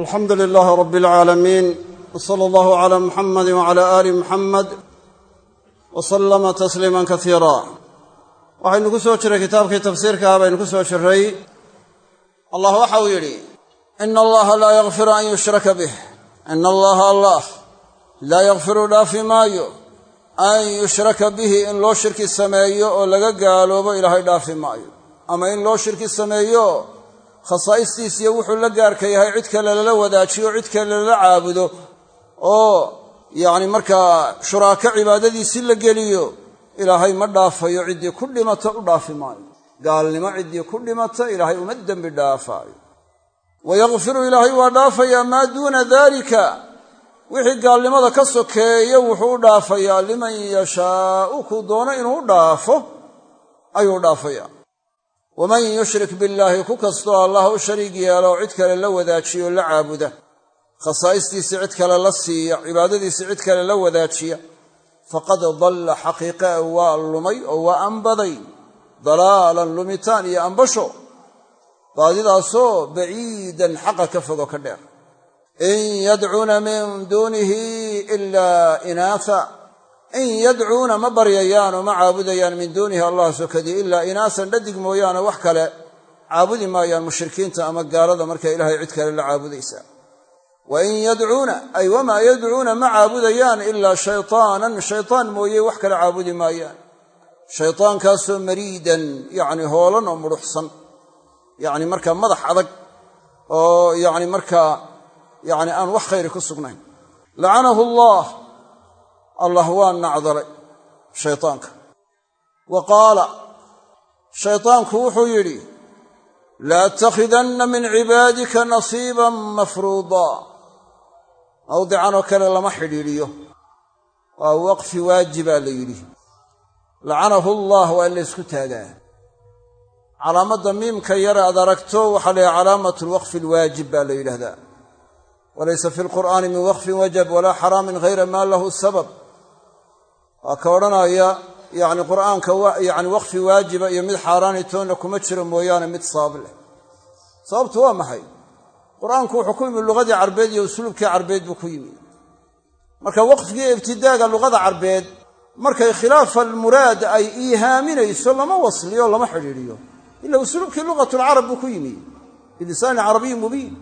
alxamdu lilaahi rabi alcaalamiin w sala allahu cala muxamadi wacala aali muxamed wa sallama tasliiman kasiira waxaynu ku soo jiray kitaabkii tafsiirkaha baynu ku soo jiray. Allah waxa uu yidhi ina allaha laa yakfiru an yushraka bih. Ina allaha allah laa yakfiru dhaafi maayo an yushraka bihi in loo shirki sameeyo oo laga gaaloobo ilaahay dhaafi maayo ama in loo shirki sameeyo khasaa'istiisiyo wuxuu la gaarka yahay cid kale lala wadaajiyo cid kale lala caabudo oo yacni markaa shuraako cibaadadiisi la geliyo ilaahay ma dhaafayo ciddii ku dhimata u dhaafi maayo. Gaalnimo ciddii ku dhimata ilaahay uma dembi dhaafaayo. Wayakfiru ilaahay waa dhaafayaa maa duuna daalika. Wixii gaalnimada ka sokeeyo wuxuu u dhaafayaa liman yashaau kuu doono inuu u dhaafo ayuu dhaafayaa waman yushrik billaahi ku kastoo allah u shariig yeelo cid kale la wadaajiyo la caabuda khasaa'istiisii cid kale la siiya cibaadadiisii cid kale la wadaajiya faqad dalla xaqiiqaa waa lumay oo waa ambaday dalaalan lumitaan iyo ambasho baadidaasoo baciidan xaqa ka fogo ka dheer in yadcuuna min duunihi ilaa inaasa in yadcuuna ma baryayaan oo ma caabudayaan min duunihi allah sokadii ilaa inaasan dhadig mooyaane wax kale caabudi maayaan mushrikiinta ama gaalada marka ilaahay cid kale la caabudaysa wa in yadcuuna ay wamaa yadcuuna ma caabudayaan ilaa shaytaanan shaytaan mooye wax kale caabudi maayaan shaytaankaasoo mariidan yacni hoolan oo mudhuxsan yacni markaa madax adag oo yacni markaa yacni aan wax khayri ku sugnayn lacanahu allah waa nacdalay shaytaanka. Wa qaala shaytaanku wuxuu yidhi laattakhidanna min cibaadika nasiiban mafruudaa mawdican oo kale lama xidhiidhiyo. Waa waqfi waajibaa la yidhi. Lacanahu allah waa in la ysku taagaa. Calaamadda miimka yar aad aragto waxaa la yidhaha calaamatu lwaqfi alwaajib baa la yidhahdaa walaysa fi lqur'aani min waqfin wajab walaa xaraamin hayra maa lahu sabab waa ka odhanaya yacni qur'aanka yacni waqfi waajiba iyo mid xaaraani toonna kuma jiro mooyaane mid sabab leh. Sababtu waa maxay? Qur'aanku wuxuu ku yimi luqadii carbeed iyo usluubkii carbeed buu ku yimi marka waqfigii ibtidaaga luqada carbeed markay khilaafa almuraad ay iihaaminayso lama wasliyo lama xidhiidhiyo. Ila usluubkii luqatulcarab buu ku yimi bilisaani carabiyin mubiin.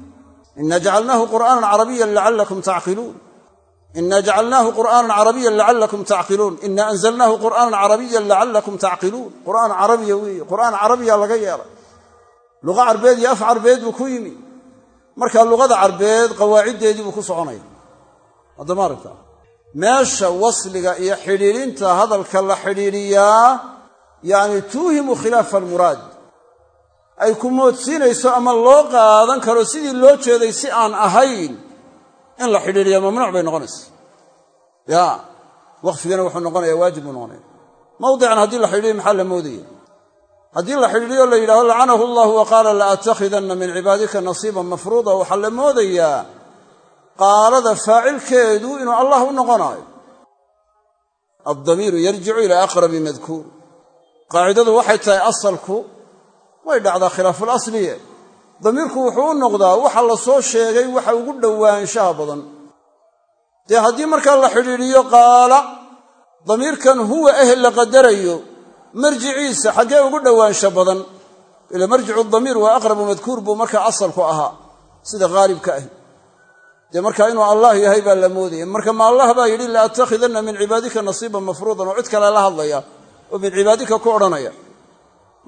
Ina jacalnaahu qur'aanan carabiyan lacalakum tacqiluun ina jacalnaahu qur'aanan carabiyan lacalakum tacqiluun ina anzalnaahu qur'aanan carabiyan lacalakum tacqiluun qur'aan carabiya weeye qur'aan carabiya laga yeelay luqa carbeed iyo af carbeed buu ku yimi marka luqada carbeed qawaaciddeedii buu ku soconaya haddama aragta meesha wasliga iyo xidhiidhinta hadalka la xidhiidhiyaa yacni tuuhimu khilaafa almuraad ay ku moodsiinayso ama loo qaadan karo sidii loo jeeday si aan ahayn in la xidhiidhiya mamnuuc bay noqonaysa. Ya waqfigana wuxuu noqonaya waajib buu noqonaya. Mawdican haddii la xidhiidhiyo maxaa la moodaya haddii la xidhiidhiyo la yidhahdo lacanahu allahu wa qaala la atakhidanna min cibaadika nasiiban mafruuda. Waxaa la moodayaa qaalada faacilkeedu inuu allah u noqonaayo addamiiru yarjicu ilaa aqrabi madkuur. Qaacidadu waxay tahay asalku way dhacdaa khilaafulasliye damiirku wuxuu u noqdaa waxa la soo sheegay waxa ugu dhowaanshaha badan. Dee haddii markaa la xidhiidhiyo qaala damiirkan huwa ehel la qadarayo marjiciisa xaggee ugu dhowaansho badan. Ila marjicu damiir waa aqrabu madkuur buu markaa asalku ahaa sida haalibka ahi dee markaa inuu allah yahay baa la moodaya. Marka ma allah baa yidhi la attakhidanna min cibaadika nasiiban mafruudan oo cid kale la hadlaya oo min cibaadika ku odhanaya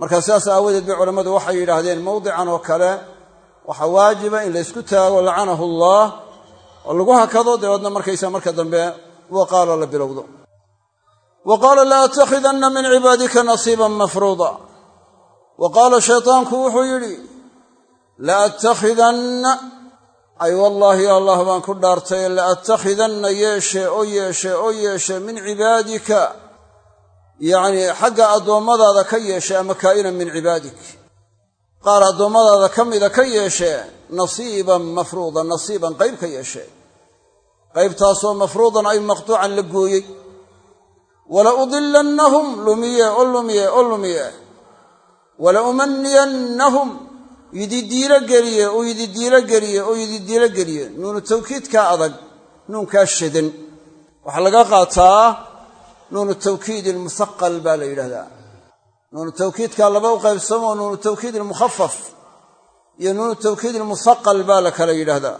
markaa sidaas aawadeed bay culammadu waxay yidhaahdeen mawdican oo kale waxaa waajiba in laysku taago lacanahu allah oo lagu hakado dabeedna markaysa marka dambe wa qaala la bilowdo. Wa qaala la attakhidanna min cibaadika nasiiban mafruuda. Wa qaala shaytaanku wuxuu yidhi la attakhidanna ay wallaahi allah baan ku dhaartay la attakhidanna yeeshe oo yeeshe oo yeeshe min cibaadika yacnii xagga addoommadaada ka yeeshe ama kaa'inan min cibaadik. Qaar addoommadaada ka mida ka yeeshee nasiiban mafruudan nasiiban qayb ka yeeshee qaybtaasoo mafruudan ay maqtuucan la gooyey. Wala udilannahum lumiye oo lumiye oo lumiye. Wala umaniyannahum yididiilo geliye uu yididiilo geliye uu yididiilo geliye. Nuunu tawkiidkaa adag nuunkaa shadan waxaa laga qaataa nuunu tawkiid ilmusaqal baa la yidhahdaa. Nuunu tawkiidkaa laba u qaybsamo nuunu tawkiid ilmukhafaf iyo nuunu tawkiid ilmusaqal baa la kala yidhaahdaa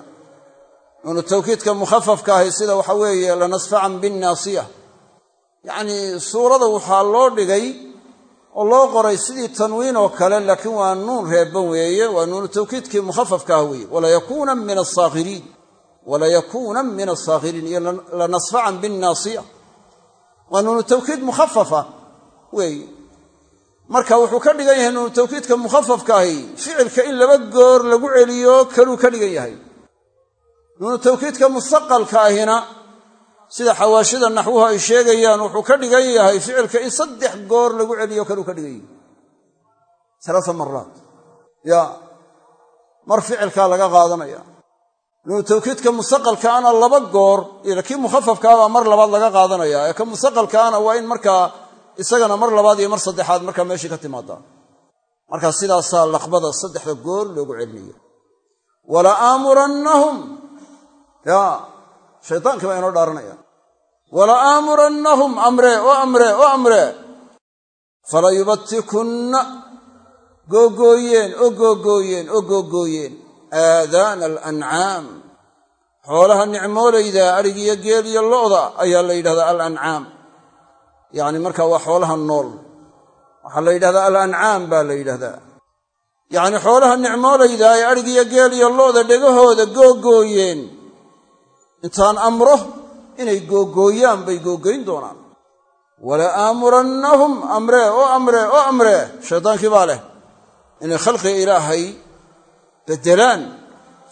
nuunu tawkiidka mukhafafka ahi sida waxa weeye lanasfacan binnaasiya yacnii suurada waxaa loo dhigay oo loo qoray sidii tanwiin oo kale laakiin waa nuun reebban weeye waa nuunu tawkiidkii mukhafafka ah weeye. Walayakuunan min asaakhiriin walayakuunan min asaakhiriin iyo lanasfacan binnaasiya waa nuunu tawkiid mukhafafa. Weeye marka wuxuu ka dhigan yahay nuunu tawkiidka mukhafafka ahi ficilka in laba goor lagu celiyo kaluu ka dhigan yahay. Nuunu tawkiidka musaqalka ahina sida xawaashida naxwuhu ay sheegayaan wuxuu ka dhigan yahay ficilka in saddex goor lagu celiyo kaluu ka dhigan yahay. Alaaa maraat ya mar ficilkaa laga qaadanaya nuunu tawkiidka musaqalkaana laba goor kii mukhafafkaabaa mar labaad laga qaadanaya ee ka musaqalkaana waa in markaa isagana mar labaad iyo mar saddexaad markaa meeshii ka timaada markaa sidaasaa laqbada saddexda goor loogu celinaya wala aamurannahum. Ya shaytaankii baa inoo dhaaranaya. Wala aamurannahum amre oo amre oo amre. Fala yubatikunna googooyeen oo googooyeen oo googooyeen aadaana alancaam xoolaha nicmoolayda adhigiyo geel iyo lo'da ayaa la yidhahdaa alancaam yacni markaa waa xoolaha nool. Waxaa la yidhahdaa alancaam baa la yidhahdaa. Yacni xoolaha nicmoolayda ay adhigiyo geel iyo lo'da dhegahooda googooyeen. Intaan amro inay googooyaan bay googoyn doonaan. Wala aamurannahum amree oo amree oo amree shaydaankii baa leh inay khalqiga ilaahay beddelaan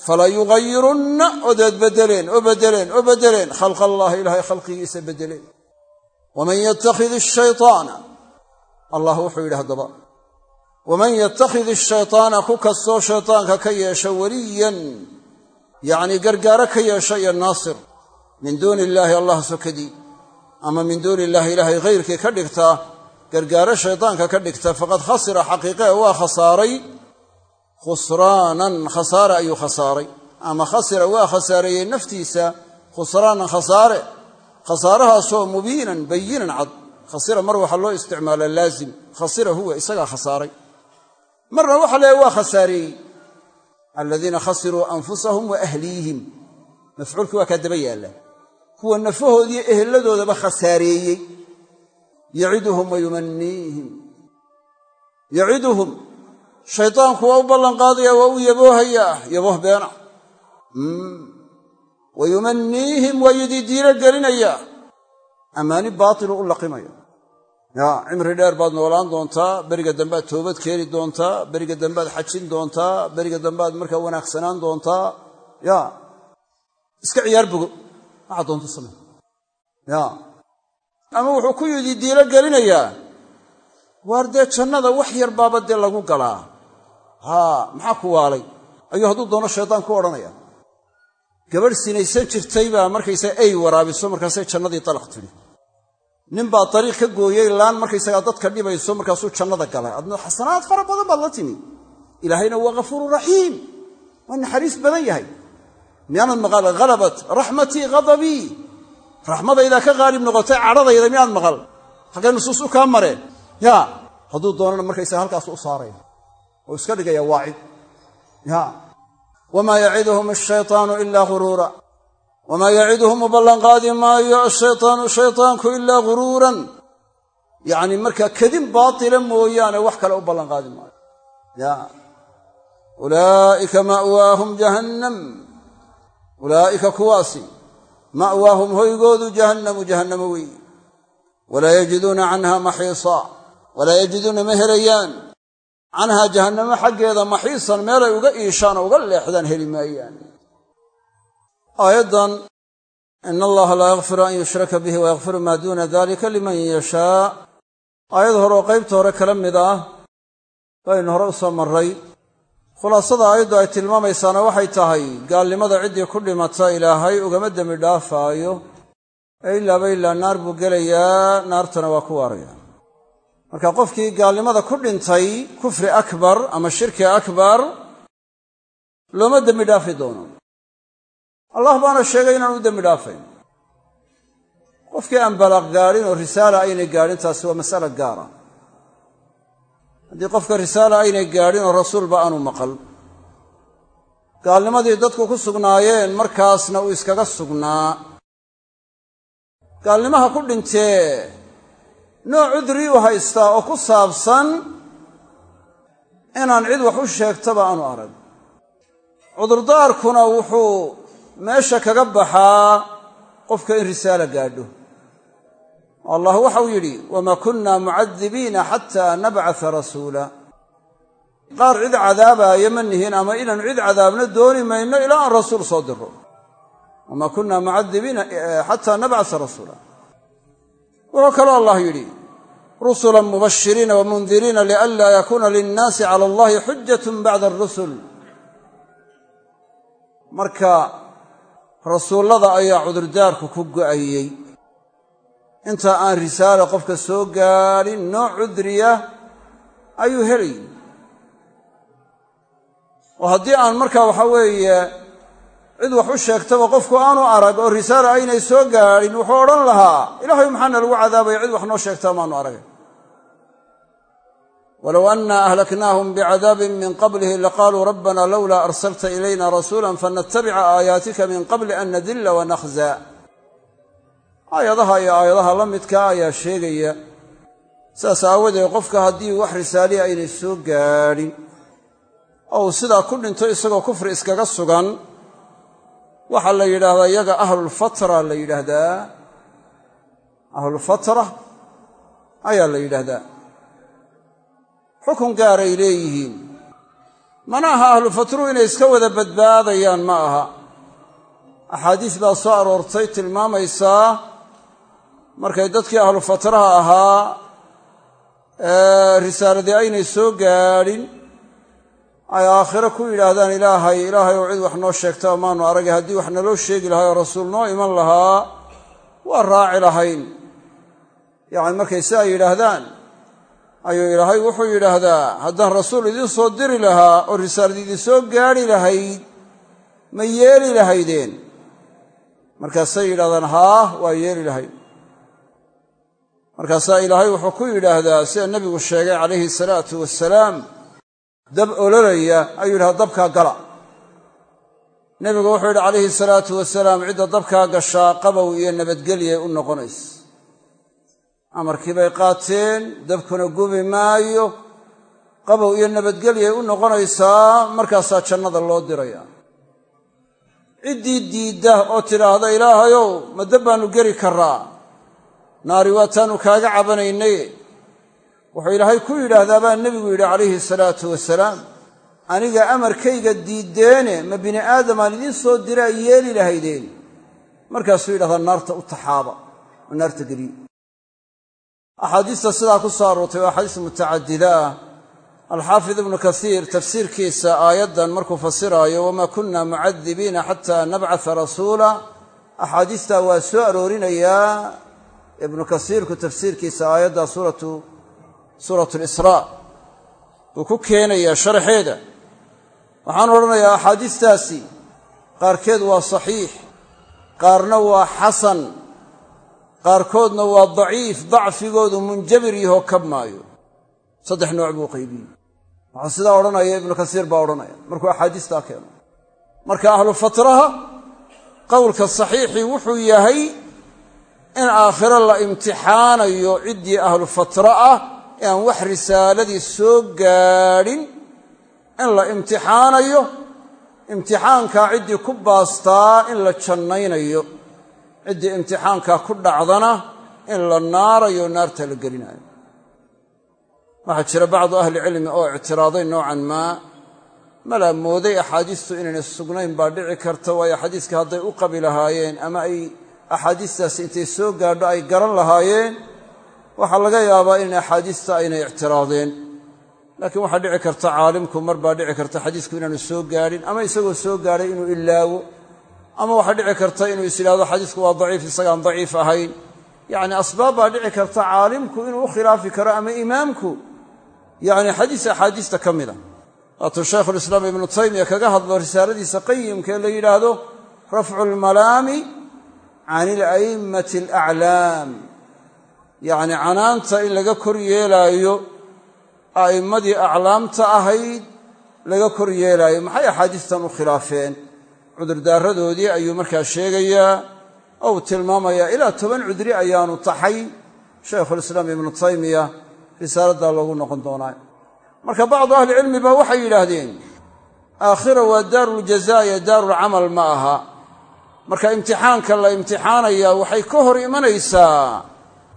fala yugayirunna odeed beddeleen oo beddeleen oo beddeleen khalqa allaahi ilaahay khalqigiisa beddeleen. Waman yattakhid ashaytaana allah wuxuu yidhi haddaba waman yattakhid ashaytaana ku kastoo shaytaanka ka yeesha weliyan yacnii gargaaro ka yeesha iyo naasir min duuni illaahi allah sokadii ama min duuni illaahi ilaahay hayrkii ka dhigta gargaaro shaydaanka ka dhigta faqad khasira xaqiiqee waa khasaaray khusraanan khasaare ayuu khasaaray. Ama khasira waa khasaareeyey naftiisa khusraanan khasaare. Khasaarahaasoo mubiinan bayinan cad. Khasira mar waxaa loo isticmaala laazim. Khasira huwa isagaa khasaaray. Marna waxa leehay waa khasaareeyey aladiina khasiruu anfusahum wa ahliihim mafcuulkii waa kaa daba yaalla. Kuwa nafahoodiiyo ehelladoodaba khasaareeyey yaciduhum wa yumaniihim yaciduhum shaydaanku waa u ballanqaadaya waa u yaboohayaa yabooh beena. Wa yumaniihim waa yididiilo gelinayaa ammaani baatilu u laqimaya. Yaa cimri dheer baad noolaan doontaa beriga dambaad toobad keeni doontaa beriga dambaad xajin doontaa beriga dambaad markaa wanaagsanaan doontaa. Yaa iska ciyaar bogo waxaa doonto samey ya. Ama wuxuu ku yidhi diilo gelinayaa waar dee jannada wax yar baaba dee lagu galaa haa maxaa ku waalay? Ayuu hadduu doono shaydaan ku odhanaya. Gabadh sinaysan jirtay baa markaysaga ey waraabiso markaasay jannadii dalaq tidhi ninbaa dariiq ka gooyey laan markaysagaa dadka dhibayso markaasuu jannada galay. Adna xasanaad fara badan baad la timi. Ilaahayna waa ghafuuru raxiim. Waa naxariis badan yahay. Miyaanad maqal halabat raxmatii ghadabii raxmadaydaa ka qaalib noqotay cadhadayda miyaad maqal? Halkay nusuus u kaa mareen ya hadduu doonana markaysaga halkaasu u saaraya oo iska dhigaya waacid. Wamaa yaciduhum ashaytaanu ilaa ghuruura. Wamaa yaciduhum u ballanqaadi maayo ashaytaanu shaytaanku ilaa ghuruuran. Yacni markaa kadin baatila mooyaane wax kale u ballanqaadi maayo. Ya. Ulaa'ika ma'waahum jahannam. Ulaa'ika kuwaasi. Ma'waahum hoygoodu jahannamu jahannamo weeye walaa yajiduuna canha maxiisaa. Walaa yajiduuna ma helayaan canhaa jahannamo xaggeeda maxiisan meelay uga iishaan oo uga leexdaan heli maayaan. Aayaddan ina allaha laa yakfiru an yushraka bihi wayakfiru maa duuna dalika liman yashaa. Aayad hore oo qaybta hore kala mid ah baynu hore u soo marray. Khulaasada aayaddu ay tilmaamaysaana waxay tahay gaalnimada ciddii ku dhimata ilaahay ugama dembi dhaafaayo. Ee ilaaba ilaa naar buu gelayaa naartana waa ku waaraya marka qofkii gaalnimada ku dhintay kufri akbar ama shirki akbar looma dembi dhaafi doono. Allah baana sheegay inaan u dembi dhaafayn. Qofkii aan balaaq gaadhin oo risaala aynay gaadhin taasi waa masala gaara. Haddii qofka risaala aynay gaadhin oo rasuulba aanu maqal. Gaalnimadii dadku ku sugnaayeen markaasna uu iskaga sugnaa. Gaalnimaha ku dhintee nooc cudri u haystaa oo ku saabsan inaan cid wax u sheegtaba aanu arag. Cudurdaarkuna wuxuu meesha kaga baxaa qofka in risaala gaadho. Allah waxau yidhi wamaa kunna mucadibiina xataa nabcata rasuula. Qaar cid cadaabaaya ma nihin ama inaanu cid cadaabna dooni mayno ilaa aan rasuul soo diro. Wamaa kunna mucadibiina xataa nabcata rasuula wuxuu kaloo allah yidhi rusula mubashiriina wamundiriina lianlaa yakuuna linnaasi cala allahi xujat bacda arusul marka rasuullada ayaa cudurdaarku ku go'ayey inta aan risaala qofka soo gaadhin nooc cudriya ayuu helay. Oo haddii aan markaa waxa weeye cid wax u sheegtaba qofku aanu arag oo risaala aynay soo gaadhin wuxuu odhan lahaa ilaahay maxaana lagu cadaabaya cid wax noo sheegtaa maanu aragay? Walow anna ahlaknaahum bicadaabin min qablihi laqaaluu rabbana lowlaa arsalta ilayna rasuula fanatabica aayaatika min qabli an nadilla wanakhza aayadaha iyo aayadaha la midka ayaa sheegaya saas aawadeed qofka haddii wax risaaliya aynay soo gaadhin oo uu sidaa ku dhinto isagoo kufri iskaga sugan waxaa la yidhaahdaa iyaga ahlulfatra la yidhaahdaa. Ahlulfatra ayaa la yidhaahdaa. Xukun gaaray leeyihiin. Mana aha ahlufatruhu inay iska wada badbaadayaan ma aha. Axaadiis baa soo aroortay tilmaamaysaa. Markay dadkii ahlu fatraha ahaa risaaladii aynay soo gaadhin ay aakhiro ku yidhaahdaan ilaahay ilaahay oo cid wax noo sheegtaba maanu aragay haddii wax naloo sheegi lahay oo rasuul noo iman lahaa waa raaci lahayn. Yacni markay si ay yidhaahdaan ayuu ilaahay wuxuu yidhaahdaa haddaan rasuul idin soo diri lahaa oo risaalad idin soo gaadhi lahayd ma yeeli lahaydeen. Markaasay yidhahdaan haah waa yeeli lahayd. Markaasaa ilaahay wuxuu ku yidhaahdaa sida nebigu sheegay calayhi salaatu wasalaam dab ololaya ayuu yidhahda dabkaa gala. Nebigu wuxuu yidhi calayhi salaatu wasalaam cidda dabkaa gashaa qabow iyo nabadgelyay u noqonays. Amarkii bay qaateen dabkuna gubi maayo qabow iyo nabadgelyay u noqonaysaa markaasaa jannada loo diraya. Ciddii diidda oo tidhaahda ilaahayow ma dab baannu geli karraa? Naari waataannu kaaga cabanaynay wuxuu ilaahay ku yidhaahdaa baa nebigu yidhi calayhi salaatu wasalaam aniga amarkayga diiddeene ma bini aadamaan idiin soo dira ay yeeli lahaydeen? Markaasuu yidhahdaa naarta u taxaaba oo naarta geliye axaadiista sidaa ku soo aroortay waa axaadiis mutacadida ah. Alxaafid ibnu kasiir tafsiirkiisa aayaddan markuu fasiraayo wamaa kunna mucadibiina xataa nabcata rasuula. Axaadiistaa waa soo aroorinayaa. Ibnu kasiirku tafsiirkiisa aayadda suuratu suuratu lisraa wuu ku keenayaa sharaxeeda waxaan odhanayaa axaadiistaasi. Qaarkeed waa saxiix qaarna waa xasan qaarkoodna waa daciif dacfigoodu munjabir yahoo kab maayo. Saddex nooc buu qaybiyey waxaa sidaa odhanaya ibnu kasiir baa odhanaya markuu axaadiistaa keeno. Marka ahlu fatraha qowlka saxiixii wuxuu yahay in aakhiro la imtixaanayo ciddii ahlu fatra ah ee aan wax risaaladii soo gaadhin in la imtixaanayo imtixaankaa ciddii ku baastaa in la jannaynayo ciddii imtixaankaa ku dhacdana in la naarayo naarta la gelinayo. Waxaa jira bacdu ahlicilmi oo ictiraaday noocan maa malaa mooday axaadiistu inaynay sugnayn baa dhici karta waayo xadiiska hadday u qabi lahaayeen ama ay axaadiistaasi intay soo gaadho ay garan lahaayeen waxaa laga yaabaa in axaadiista aynay ictiraadeen laakiin waxaa dhici karta caalimku mar baa dhici karta xadiisku inaanu soo gaadhin ama isagoo soo gaadhay inuu ilaawo ama waxaa dhici karta inuu is yidhahdo xadiisku waa daciif isagaan daciif ahayn. Yacni asbaab baa dhici karta caalimku inuu u khilaafi karo ama imaamku. Yacni xadiis axaadiista ka mida. Waatuu shaykhulislaam ibnu taymiya kaga hadlo risaaladiisa qayimka ee la yidhaahdo rafcu lmalaami can ila'immati alaclaam yacni canaanta in laga kor yeelaayo a'immadii aclaamta ahayd laga kor yeelaayo. Maxay axaadiistan u khilaafeen? Cudurdaaradoodii ayuu markaa sheegayaa ou tilmaamayaa ilaa toban cudri ayaanu taxay. Shaykhulislaam ibnu taymiya risaaladdaa loogu noqon doonaa. Marka bacdu ahlicilmi ba waxay yidhaahdeen aakhira waa daaruljazaa iyo daarulcamal ma aha. Marka imtixaanka la imtixaanayaa waxay ka hor imanaysaa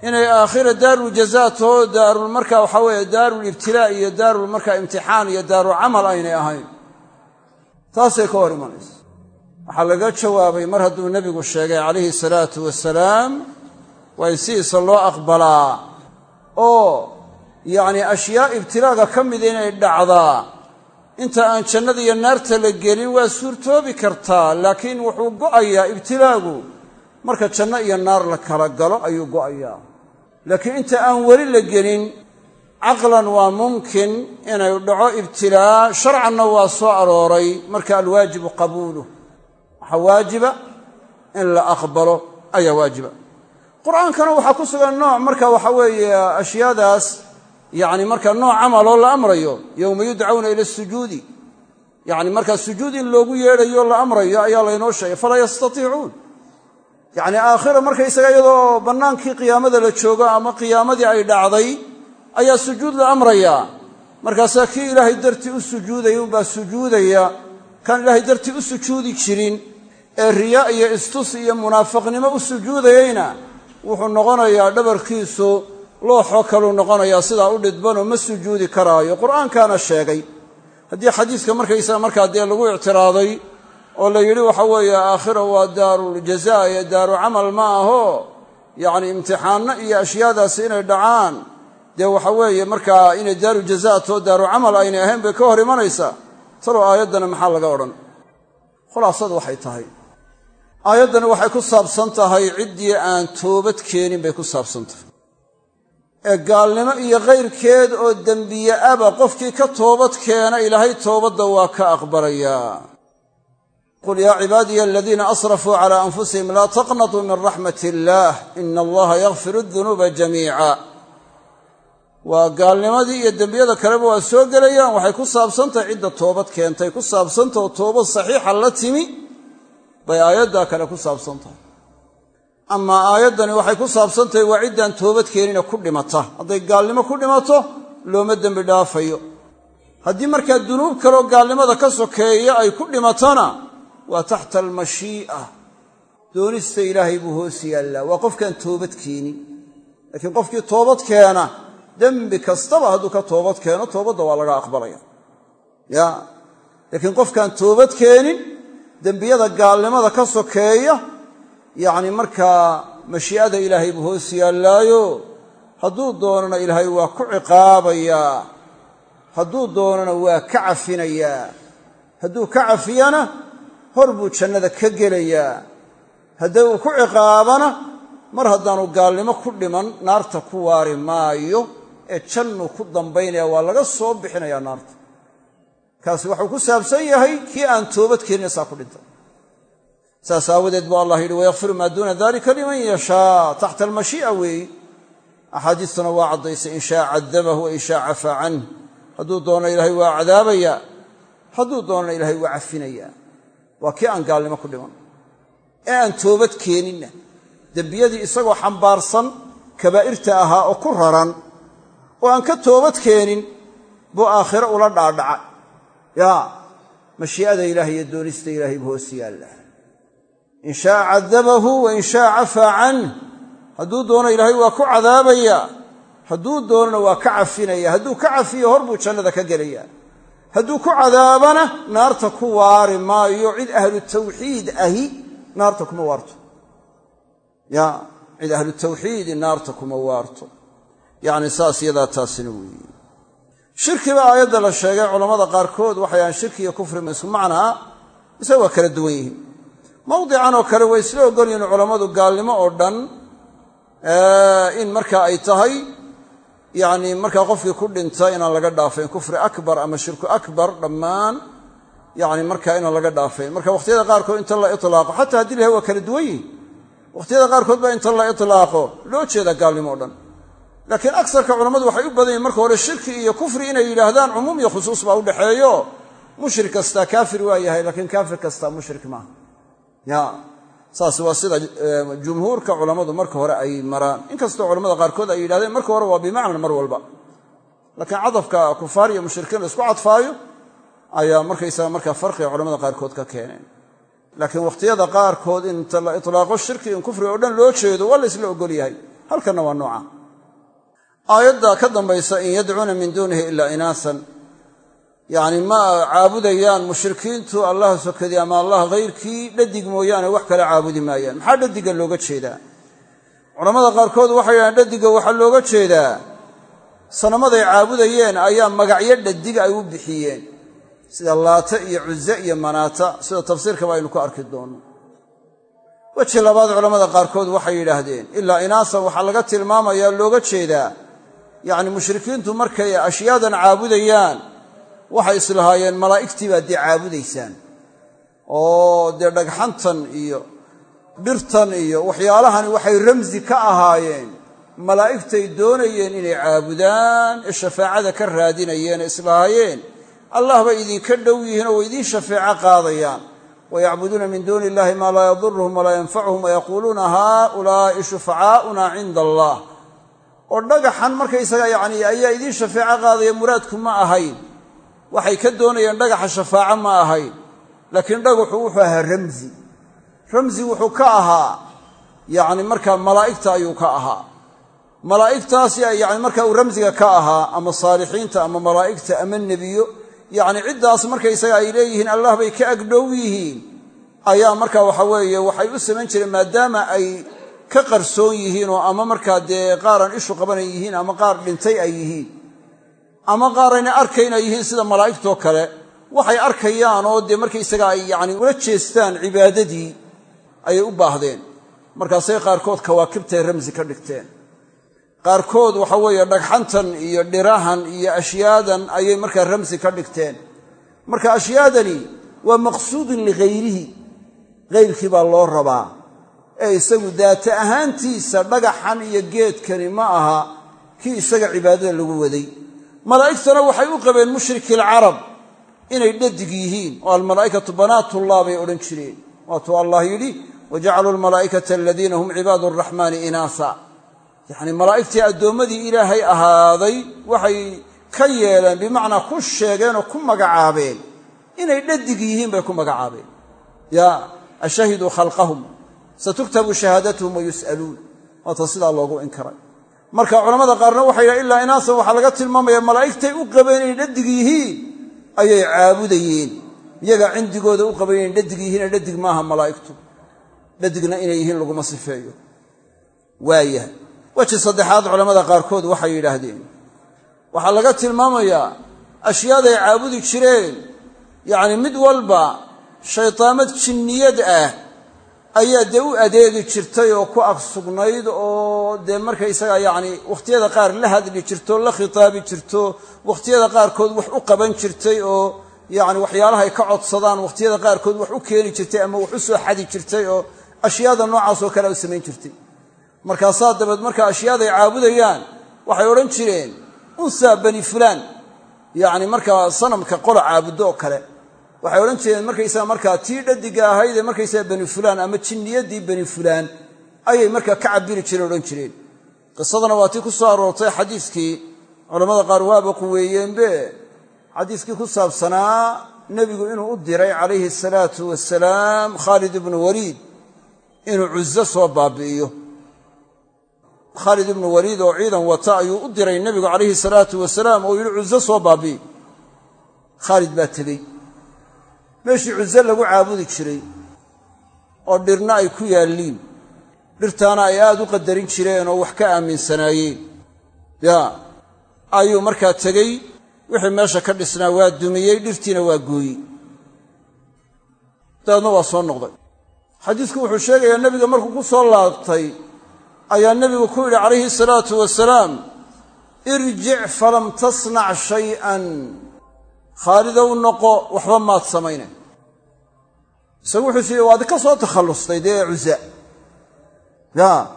inay aakhira daaruljazaa taho daarul marka waxaa weeye daarulibtilaa iyo daarul marka imtixaan iyo daarulcamal aynay ahayn. Taasay ka hor imanaysaa waxaa laga jawaabay mar hadduu nebigu sheegay calayhi salaatu wasalaam waa in sidiisa loo aqbalaa oo yacni ashyaa ibtilaaga ka mida inay dhacdaa. Inta aan jannada iyo naarta la gelin waa suurtoobi kartaa laakiin wuxuu go'ayaa ibtilaagu. Marka janno iyo naar la kala galo ayuu go'ayaa laakiin inta aan weli la gelin caqlan waa mumkin inay dhaco ibtilaa sharcanna waa soo arooray marka alwaajibu qabuuluh waxaa waajiba in la aqbalo ayaa waajiba. Qur'aankana waxaa ku sugan nooc marka waxa weeye ashyaadaas yacni marka nooc camaloo la amrayo yowma yudcawna ila sujuudi. Yacni markaa sujuud in loogu yeedhayo la amrayo ayaa laynoo sheegay falaa yastatiicuun yacni aakhira markaysaga iyadoo bannaankii qiyaamada la joogo ama qiyaamadii ay dhacday ayaa sujuud la amrayaa markaasaa kii ilaahay dartii u sujuudaya unbaa sujuudaya. Kaan ilaahay dartii u sujuudi jirin ee riyaa iyo istus iyo munaafiqnimo u sujuudayeyna wuxuu noqonayaa dhabarkiisu looxoo kaluu noqonayaa sidaa u dhidbanoo ma sujuudi karaayo. Qur'aankaana sheegay. Haddii xadiiska markaysaa markaa dee lagu ictiraaday oo la yidhi waxa weeye aakhira waa daaruljazaa iyo daaru camal ma aho. Yacni imtixaanno iyo ashyaadaasi inay dhacaan. Dee waxa weeye markaa inay daaru jazaa too daaru aynay ahayn bay ka hor imanaysaa. Talow aayaddana maxaa laga odhan? Khulaasadu waxay tahay. Aayaddani waxay ku saabsan tahay ciddii aan toobad keenin bay ku saabsan tahay. Ee gaalnimo iyo kayrkeed oo dembiye aba qofkii ka toobad keena ilaahay toobadda waa ka aqbalayaa qul yaa cibaadiya aladiina asrafuu calaa anfusihim laa taqnatuu min raxmat illaah ina allaha yakfiru dunuuba jamiica waa gaalnimadii iyo dembiyada kaleba waa soo gelayaan waxay ku saabsantahay cidda toobad keentay ku saabsantah oo toobad saxiixa la timi bay aayaddaa kale ku saabsan tahay. Amaa aayaddani waxay ku saabsan tahay waa ciddaan toobad keenina ku dhimata. Hadday gaalnimo ku dhimato looma dembi dhaafayo. Haddii markaa dunuub kaleo gaalnimada ka sokeeya ay ku dhimatona waa taxta almashii'a doonista ilaahay buu hoos yaallaa. Waa qofkaan toobad keenin laakiin qofkii toobad keena dembi kastaba hadduu ka toobad keeno toobadda waa laga aqbalaya. Ya laakiin qofkaan toobad keenin dembiyada gaalnimada ka sokeeya yacni markaa mashii'ada ilaahay buu hoos yaallaayo hadduu doonana ilaahay waa ku ciqaabayaa hadduu doonana waa ka cafinayaa. Hadduu ka cafiyana hor buu jannada ka gelayaa. Haddii uu ku ciqaabana mar haddaanu gaalnimo ku dhiman naarta ku waari maayo ee jannuu ku dambaynaya waa laga soo bixinayaa naarta. Kaasi waxuu ku saabsan yahay kii aan toobad keenina saa ku dhintay saas aawadeed buu allah yidhi wayakfiru maa duuna dalika liman yashaa. Taxta almashii'a weeyi axaadiistuna waa caddaysay in shaa cadabahu wa shaa cafaa canh hadduu doono ilaahay waa cadaabayaa hadduu doonana ilaahay waa cafinayaa waa kii aan gaalnimo ku dhiman. Ee aan toobad keeninna. Dembiyadii isagoo xambaarsan kabaa'irta ahaa oo ku raran oo aan ka toobad keenin buu aakhiro ula dhaadhaca yaa mashii'ada ilaahay iyo doonista ilaahay buu hoos yaalla in shaa cadabahu wa in shaa cafaa canh hadduu doono ilaahay waa ku cadaabayaa hadduu doonona waa ka cafinaya hadduu ka cafiyo hor buu jannada ka gelayaa hadduu ku cadaabana naarta ku waari maayo. Cid ahlu tawxiid ahi naarta kuma waarto. Ya cid ahlu tawxiidi naarta kuma waarto. Yacni saas yadaa taasina weeye. Shirkiba aayadda la sheegay culammada qaarkood waxay ahaan shirki iyo kufriba isku macnaa? Mise waa kala duwan yihiin. Mawdican oo kale way isla ogol yihiin culammadu gaalnimo oo dhan in marka ay tahay yacni markaa qofkii ku dhinta inaan laga dhaafayn kufri akbar ama shirku akbar dhammaan yani markaa inaan laga dhaafayn. Marka wakhtiyada qaarkood inta la ilaaqo xataa haddii lahay waa kala duwan yihiin wakhtiyada qaarkood baa inta la ilaaqo loo jeeda gaalnimo o dhan. Laakiin agsarka culammadu waxay u badan yihiin marka hore shirki iyo kufri inay yidhaahdaan cumuum iyo khusuus baa udhexeeyo mushrik kastaa kaafir waa yahay laakiin kaafir kastaa mushrik maaha saas waa sida jumhuurka culammadu marka hore ay maraan. Inkastoo culamada qaarkood ay yidhahdeen marka hore waa bimacna mar walba. Laakiin cadafka kufaar iyo mushrikiin la isku cadfaayo ayaa markaysaga markaa farqiga culamada qaarkood ka keeneen. Laakiin wakhtiyada qaarkood inta la itlaaqo shirki in kufriga o dhan loo jeedo waa la ysla ogol yahay. Halkanna waa nooca aayadda ka dambaysa in yadcuuna min duunihi ilaa inaasan yacni ma caabudayaan mushrikiintu allah sokadii ama allah hayrkii dhadig mooyaane wax kale caabudi maayaan. Maxaa dhadiga looga jeedaa? Culammada qaarkood waxay yidhahaan dhadiga waxaa looga jeedaa. Sanamaday caabudayeen ayaa magacyo dhadig ay u bixiyeen. Sida laata iyo cuze iyo manaata sida tafsiirkaba aynu ku arki doonno weji labaad culammada qaarkood waxay yidhaahdeen ilaa inaasan waxaa laga tilmaamayaa looga jeedaa. Yacni mushrikiintu markay ashyaadan caabudayaan waxay islahaayeen malaa'igtii baad dee caabudaysaan. Oo dee dhagxantan iyo dhirtan iyo waxyaalahani waxay ramsi ka ahaayeen. Malaa'igtay doonayeen inay caabudaan ee shafaacada ka raadinayeen ee islahaayeen allah bay idinka dhow yihiin oo way idiin shafeeco qaadayaan. Wayacbuduuna min duuni illahi maa laa yaduruhum walaa yanfacuhum wayaquuluuna haaulaa'i shufacaa'una cinda allah oo dhagaxan markaysaga yacni ayaa idiin shafeeco qaadaya muraadku ma ahayn waxay ka doonayeen dhagaxa shafaaco ma ahayn laakiin dhagaxu wuxuu ahaa ramsi ramsi wuxuu ka ahaa yacni markaa malaa'igta ayuu ka ahaa. Malaa'igtaasi yani markaa uu ramsiga ka ahaa ama saalixiinta ama malaa'igta ama nebiyo yacni ciddaas markaysaga ay leeyihiin allah bay ka agdhow yihiin ayaa markaa waxa weeye waxay u samayn jireen maadaama ay ka qarsoon yihiin oo ama markaa dee qaaraan ishu qabanay yihiin ama qaar dhintay ay yihiin ama qaarayna arkayn ay yihiin sida malaa'igtoo kale. Waxay arkayaan oo dee markaysaga ay yacni ula jeestaan cibaadadii ayay u baahdeen. Markaasay qaarkood kawaakibtay ramsi ka dhigteen. Qaarkood waxa weeye dhagxantan iyo dhirahan iyo ashyaadan ayay markaa ramsi ka dhigteen. Marka ashyaadani waa maqsuudun ligayrihi hayrkii baa loo rabaa. Ee isagu daata ahaantiisa dhagaxan iyo geedkani ma aha. Kii isaga cibaadada lagu waday malaa'igtana waxay u qabeen mushriki alcarab inay dhadig yihiin oo almalaa'ikatu banaatullah bay odhan jireen. Waatuu allah yidhi wajacaluu almalaa'ikata aladiina hum cibaadu araxmaani inaasa. Yacni malaa'igtii addoommadii ilaahay ahaaday waxay ka yeeleen bimacnaa ku sheegeen oo ku magacaabeen. Inay dhadig yihiin bay ku magacaabeen. Yaa ashahiduu khalqahum satuktabu shahaadatuhum wayus'aluun waata sidaa loogu inkaray marka culamada qaarna waxay yidhahan ilaa inaasan waxaa laga tilmaamaya malaa'igtay u qabeen inay dhadig yihiin ayay caabudayeen. Iyagaa cindigooda u qabeen inay dhadig yihiine dhadig maaha malaa'igtu. Dhadigna inay yihiin laguma sifeeyo. Waayahay weji saddexaad culammada qaarkood waxay yidhaahdeen waxaa laga tilmaamayaa ashyaaday caabudi jireen. Yacni mid walba shaydaamad jinniyad ah ayaa dee u adeegi jirtay oo ku ag sugnayd oo dee markaysaga yacni wakhtiyada qaar la hadli jirto la khitaabi jirto wakhtiyada qaarkood wax u qaban jirtay oo yacni waxyaalahay ka codsadaan wakhtiyada qaarkood wax u keeni jirtay ama wax u soo xadi jirtay oo ashyaada noocaasoo kale u samayn jirtay. Markaasaa dabeed markaa ashyaaday caabudayaan waxay odhan jireen unsaa bani fulaan. Yacni markaa sanamka qola caabuddo oo kale waxay odhan jireen markaysaga markaa tii dhadiga ahaydee markaysaga bani fulaan ama jinniyadii bani fulaan ayay markaa ka cabiri jireen odhan jireen. Qisadana waa tii ku soo aroortay xadiiskii. Culammada qaar waaba quweeyeenbe xadiiskii ku saabsanaa nebigu inuu u diray calayhi asalaatu wasalaam khaalid ibnu waliid inuu cuzo soo baabi'iyo. Khaalid ibnu waliid oo ciidan wata ayuu u diray nebigu calayhi salaatu wasalaam oo yidhi cuzo soo baabi'i. Khaalid baa tegey meeshii cuzo lagu caabudi jiray oo dhirna ay ku yaalliin dhirtaana ay aad u qadarin jireen oo wax ka aaminsanaayeen. Yaa ayuu markaa tegey wixii meesha ka dhisnaa waa dumiyey dhirtiina waa gooyey. Dabeedna waa soo noqday. Xadiisku wuxuu sheegayaa nebiga markuu ku soo laabtay ayaa nebigu ku yidhi calayhi salaatu wasalaam irjic falam tasnac shay'an khaalidow noqo waxba maad samayne isagu wuxuu siiyey waad ka soo takhallustay dee cuza ya.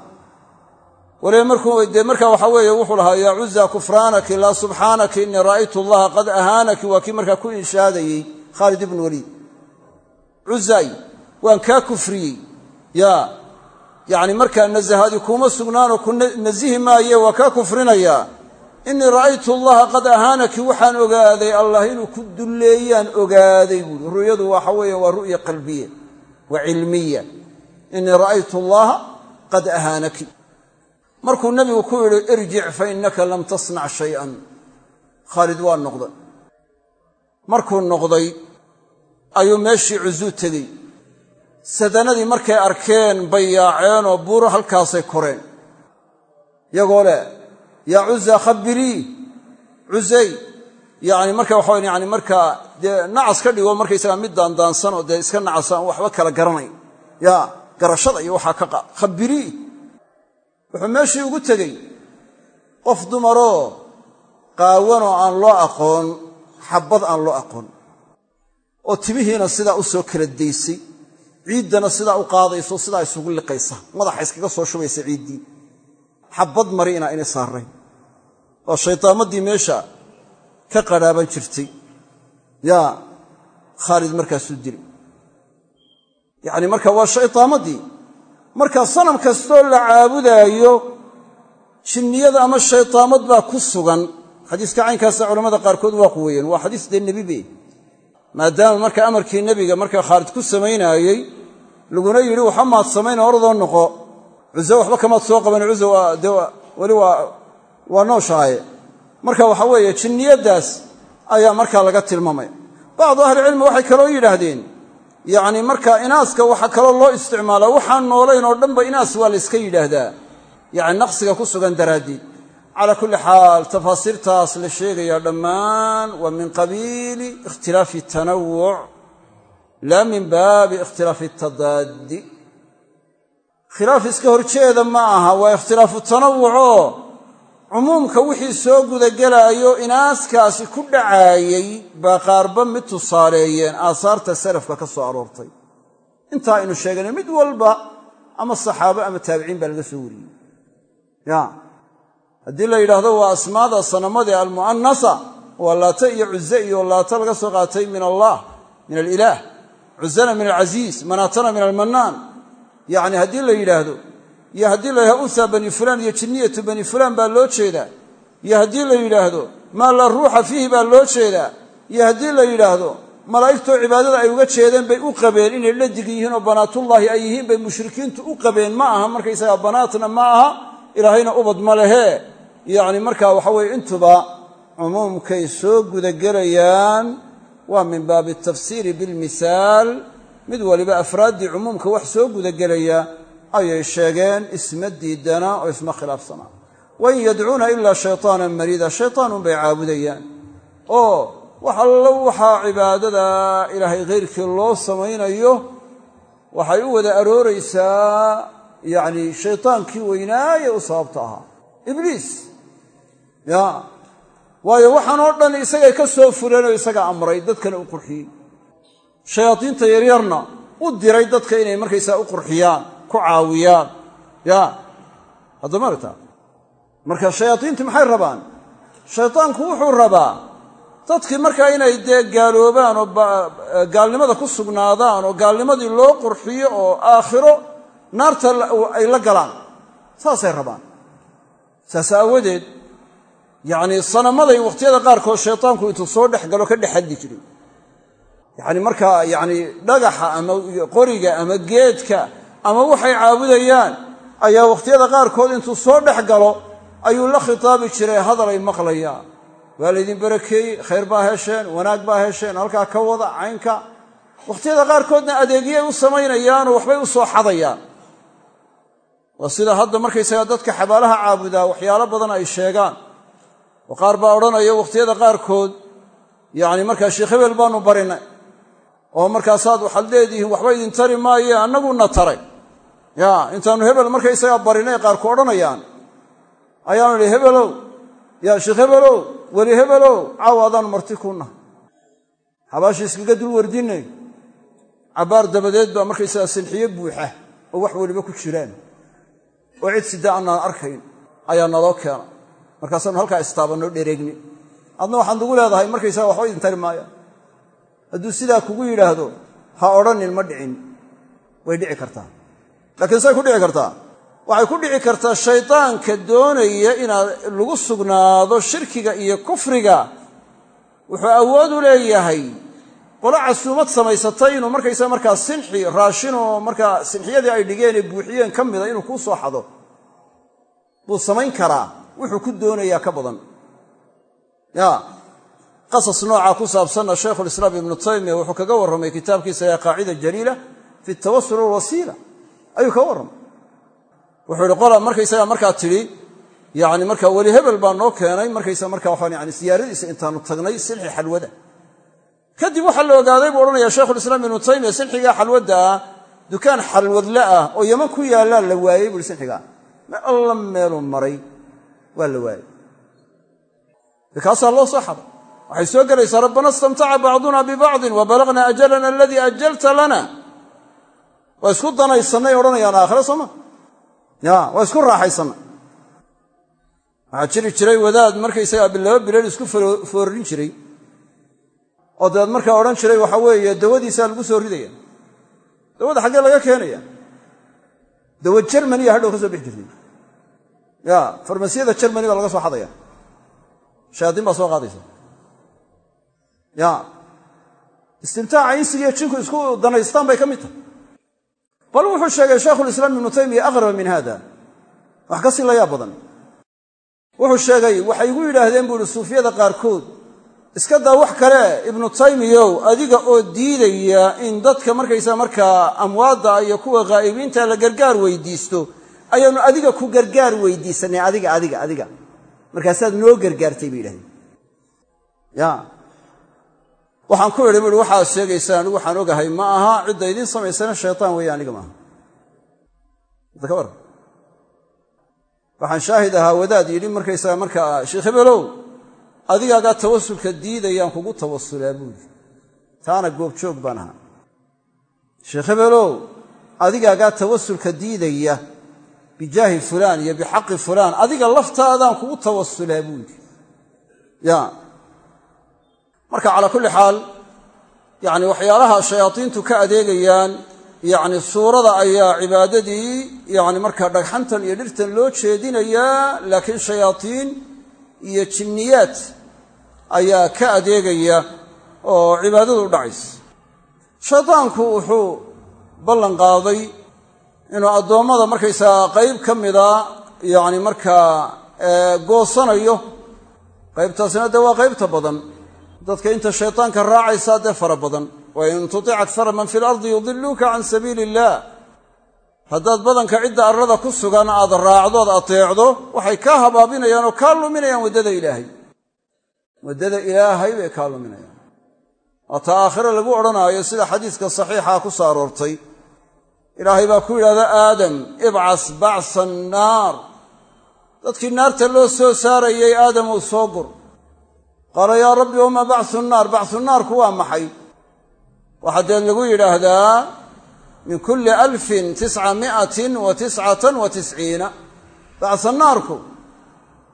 Waliba markuu dee markaa waxaa weeye wuxuu lahaa yaa cuza kufraanaki laa subxaanaki innii ra'aytu allaha qad ahaanaki waa kii markaa ku inshaadayey khaalid ibnu waliid. Cuzay waan kaa kufriyey. Ya. Yacni markaa nasahaadi kuuma sugnaanoo ku nasihi maaye waa kaa kufrinayaa innii ra'aytu allaha qad ahaanaki waxaan ogaaday allah inuu ku dulleeyaan ogaaday buui ru'yadu waxa weeye waa ru'ya qalbiya wa cilmiya. Innii ra'aytu allaha qad ahaanaki. Markuu nebigu ku yidhi irjic fa innaka lam tasnac shay'an. Khaalid waa noqday. Markuu noqday ayuu meeshii cuzuu tegey. Sadanadii markay arkeen bay yaaceenoo buuro halkaasay koreen. Iyagoo leh yaa cuza khabirii cuzay yani marka waxawa yani markaa dee nacas ka dhigo markaysagaa mid daandaansan oo dee iska nacasaan waxba kala garanay ya garashada iyo waxaa ka qaad khabirii wuxuu meeshii ugu tegey. Qof dumaroo qaawanoo aan loo aqoon xabbad aan loo aqoon. Oo timihiina sidaa u soo kala daysay ciiddana sidaa u qaadayso sidaa isugu liqaysa. Madaxa iskaga soo shubaysa ciiddii xabbad mariina inay saarayn waa shaytaamadii meesha ka qadhaaban jirtay. Yaa khaalid markaasuu dili yacni marka waa shaytaamadii marka sanam kastoo la caabudaayo jinniyada ama shaytaamad baa ku sugan. Xadiiska caynkaasa culamada qaarkood waa quweeyeen waa xadiis dee nebibe maadaama marka amarkii nebiga marka khaalid ku samaynaayey laguna yidhi waxa maad samayn oradoo noqo. Cuze waxba kamaad soo qaban. Cuze weli waa nooshaaye marka waxa weeye jinniyaddaas ayaa markaa laga tilmaamaya bacdu ahlicilmi waxay kaloo yidhaahdeen yacni marka inaaska waxaa kaloo loo isticmaalaa waxaan noolayn oo dhanba inaas waa layska yidhaahdaa. Yacni naqsiga ku sugan daraaddeed. Calaa kulli xaal tafaasiirtaas la sheegayaa dhammaan waa min qabiili ikhtilaafi tanawuc laa min baabi ikhtilaafi tadaaddi. Khilaaf iska horjeeda ma aha waa ikhtilaafu tanawucoo cumuumka wixii soo gudagelaayo inaaskaasi ku dhacaayey baa qaarba mid tusaaleeyeen aasaarta salafka ka soo aroortay. Intaa aynu sheeganay mid walba ama saxaabo ama taabiciin baa laga soo wariyey. Ya haddii la yidhaahdo waa asmaada sanamadii almu'anasa waa laata iyo cuze iyo laata laga soo qaatay min allah min alilaah cuzana min alcasiis manaatana min almannaan. Yacni haddii la yidhaahdo iyo haddii la yidhahdo unhaa bani fulaan iyo jinniyatu bani fulaan baa loo jeedaa. Iyo haddii la yidhaahdo maa laa ruuxa fiihi baa loo jeedaa. Iyo haddii la yidhaahdo malaa'igtoo cibaadada ay uga jeedeen bay u qabeen inay dhadig yihiin oo banaatullaahi ay yihiin bay mushrikiintu u qabeen ma aha markaysagaa banaatna ma aha ilaahayna ubad ma lehee yacni markaa waxa weye intuba cumuumkay soo gudagelayaan waa min baabi tafsiiri bilmisaal mid waliba afraaddii cumuumka wax soo gudagelaya ayay sheegeen isma diidana oo isma khilaafsanaa wain yadcuuna ilaa shaytaanan mariida shaytaanun bay caabudayaan. Oo wax allo waxaa cibaadada ilaahay khayrkii loo samaynayo waxay u wada arooraysaa yacni shaytaankii weynaaye u sababta ahaa. Ibliis! Ya! Waayo waxaan oo dhan isagay ka soo fureen oo isaga amray dadkana u qurxiyey shayaadiinta yaryarna u diray dadka inay markaysaa u qurxiyaan ku caawiyaan. Ya haddama aragtaa marka shayaadiintu maxay rabaan? Shaydaanku wuxuu rabaa dadkii markaa inay dee gaaloobaan oo gaalnimada ku sugnaadaan oo gaalnimadii loo qurxiyo oo aakhiro naarta ay la galaan saasay rabaan. Saas aawadeed yacnii sanamaday wakhtiyada qaarkood shaytaanku intuu soo dhex galo ka dhex hadli jiray yacni markaa yacni dhagaxa ama qoriga ama geedka ama waxay caabudayaan ayaa wakhtiyada qaarkood intuu soo dhex galo ayuu la khitaabi jiray hadal ay maqlayaan. Waa laydin barakeeyey khayr hesheen wanaag baa hesheen halkaa ka wada caynka. Wakhtiyada qaarkoodna adeegyay u samaynayaanoo waxbay u soo xadayaan. Waa sida hadda markaysagaa dadka xabaalaha caabudaa waxyaalo badan ay sheegaan. Oo qaar baa odhanaya wakhtiyada qaarkood yacni markaa sheekh hebel baanu barinay oo markaasaad waxaad leedihiin waxba idin tari maaye annaguna taray ya intaannu hebel markaysagaa barinay qaarku odhanayaan. Ayaanu idhi hebelow yaa sheekh hebelow weli hebelow caawa adaanu marti ku nahay. Xabaashi iskaga dul wardinay. Cabbaar dabadeed baa markaysaga sinxiyo buuxa oo wax weliba ku jiraan. Oo cid sida annaan arkayn? Ayaa naloo keena. Markaasaanu halkaa istaabanno dhereegni adna waxaad nugu leedahay markaysaga waxba idin tari maaya. Hadduu sidaa kugu yidhaahdo ha odhanin ma dhicin. Way dhici kartaa laakiin say ku dhici kartaa. Waxay ku dhici kartaa shaydaanka doonaya inaad lagu sugnaado shirkiga iyo kufriga. Wuxuu awood u leeyahay. Qolo casuumad samaysatay inuu markaysaga markaa sinxi raashinoo markaa sinxiyadii ay dhigeen ee buuxiyeen ka mida inuu kuu soo xado. Buu samayn karaa. Wuxuu ku doonayaa ka badan. Ya qasas noocaa ku saabsanna shaykhulislaam ibnu taymiya wuxuu kaga warramay kitaabkiisa ee qaacida jaliila fi tawasul walwasiila ayuu kaga warramay wuxuu ihi qola markaysaga markaa tidhi yani markaa weli hebel baa noo keenay markaysaa markaa waxaan yani siyaaradiisa intaanu tagnay silxi xalwada. Kadib waxaa la ogaaday buu odhanaya shaykhulislaam ibnu taymiya silxigaa xalwadda dukaan xalwadla ah oo yaman ku yaallaa la waayey buuhi silxigaa me alla meeluu maray waa la waayey kaasaa loo soo xaday waxay soo gelaysaa rabbana istamtaca bacduna bibacdin wa balagna ajalana aladii ajalta lana waa isku danaysannay odhanayaan aakhire sooma ya waa isku raaxaysannay waxaa jiri jiray wadaad markaysagaa laba bilood isku foorin jiray. Oo dabeed markaa odhan jiray waxa weeye dawadiisaa lagu soo ridaya. Dawada xaggee laga keenaya. Dawa jermaniya hadhow ka soo bixi jirtay. Ya farmasiyada jermani baa laga soo xadaya. Shayaadiin baa soo qaadaysa. Ya istimtaaca insigiiyo jinku isku danaystaan bay ka mid tahay bal wuxuu sheegay shaykhulislaam ibnu taymiya aqraba min hada wax ka sii layaab badan. Wuxuu sheegay waxay igu yidhaahdeen buu ihi suufiyada qaarkood iska daa wax kale ibnu taymiyow adiga oo diidaya in dadka markaysaa markaa amwaadda iyo kuwa khaa'ibiinta la gargaar weydiisto ayaannu adiga ku gargaar weydiisanay adiga adiga adiga. Markaasaad noo gargaartay bay yidhahdeen waxaan ku idhi buui waxaad sheegaysaan anigu waxaan ogahay ma aha cidda idiin samaysana shaytaan weeye aniga maaha waxaan shaahid ahaa wadaad yidhi markaysaga markaa sheekh hebelow adigaagaa tawasulka diidayaan kugu tawasulaa buuli taana goobjoog baan ahaa. Sheekh hebelow adigaagaa tawasulka diidaya bijaahi fulaan iyo bixaqi fulaan adiga laftaadaan kugu tawasulaa buuli marka calaa kulli xaal yacni waxyaalaha shayaadiintu ka adeegayaan yacni suurada ayaa cibaadadii yacni markaa dhagxantan iyo dhirtan loo jeedinayaa laakiin shayaadiin iyo jinniyaad ayaa ka adeegaya oo cibaadadu u dhacaysa. Shaydaanku wuxuu ballan qaaday inuu addoommada markaysaga qayb ka mida yacni markaa goosanayo. Qaybtaasina dee waa qaybta badan dadka inta shaytaanka raacaysaa dee fara badan. Wa in tutic akara man fi lardi yudiluuka can sabiili illaah haddaad badanka cidda arlada ku sugan aad raacdood ateecdo waxay kaa habaabinayaan oo kaa luminayaan waddada ilaahay. Waddada ilaahay bay kaa luminayaan. Waata aakhire lagu odhanaayo sida xadiiska saxiixa ku soo aroortay. Ilaahay baa ku yidhahda aadam ibcas bacsa annaar. Dadkii naarta loo soo saarayay aadamow soo gur qaala yaa rabbi wama bacsu nnaar? Bacsu naarku waa maxay? Waxaa dee lagu yidhaahdaa min kulli alfin tisca mi'atin wa tiscatan wa tisciina. Bacsa naarku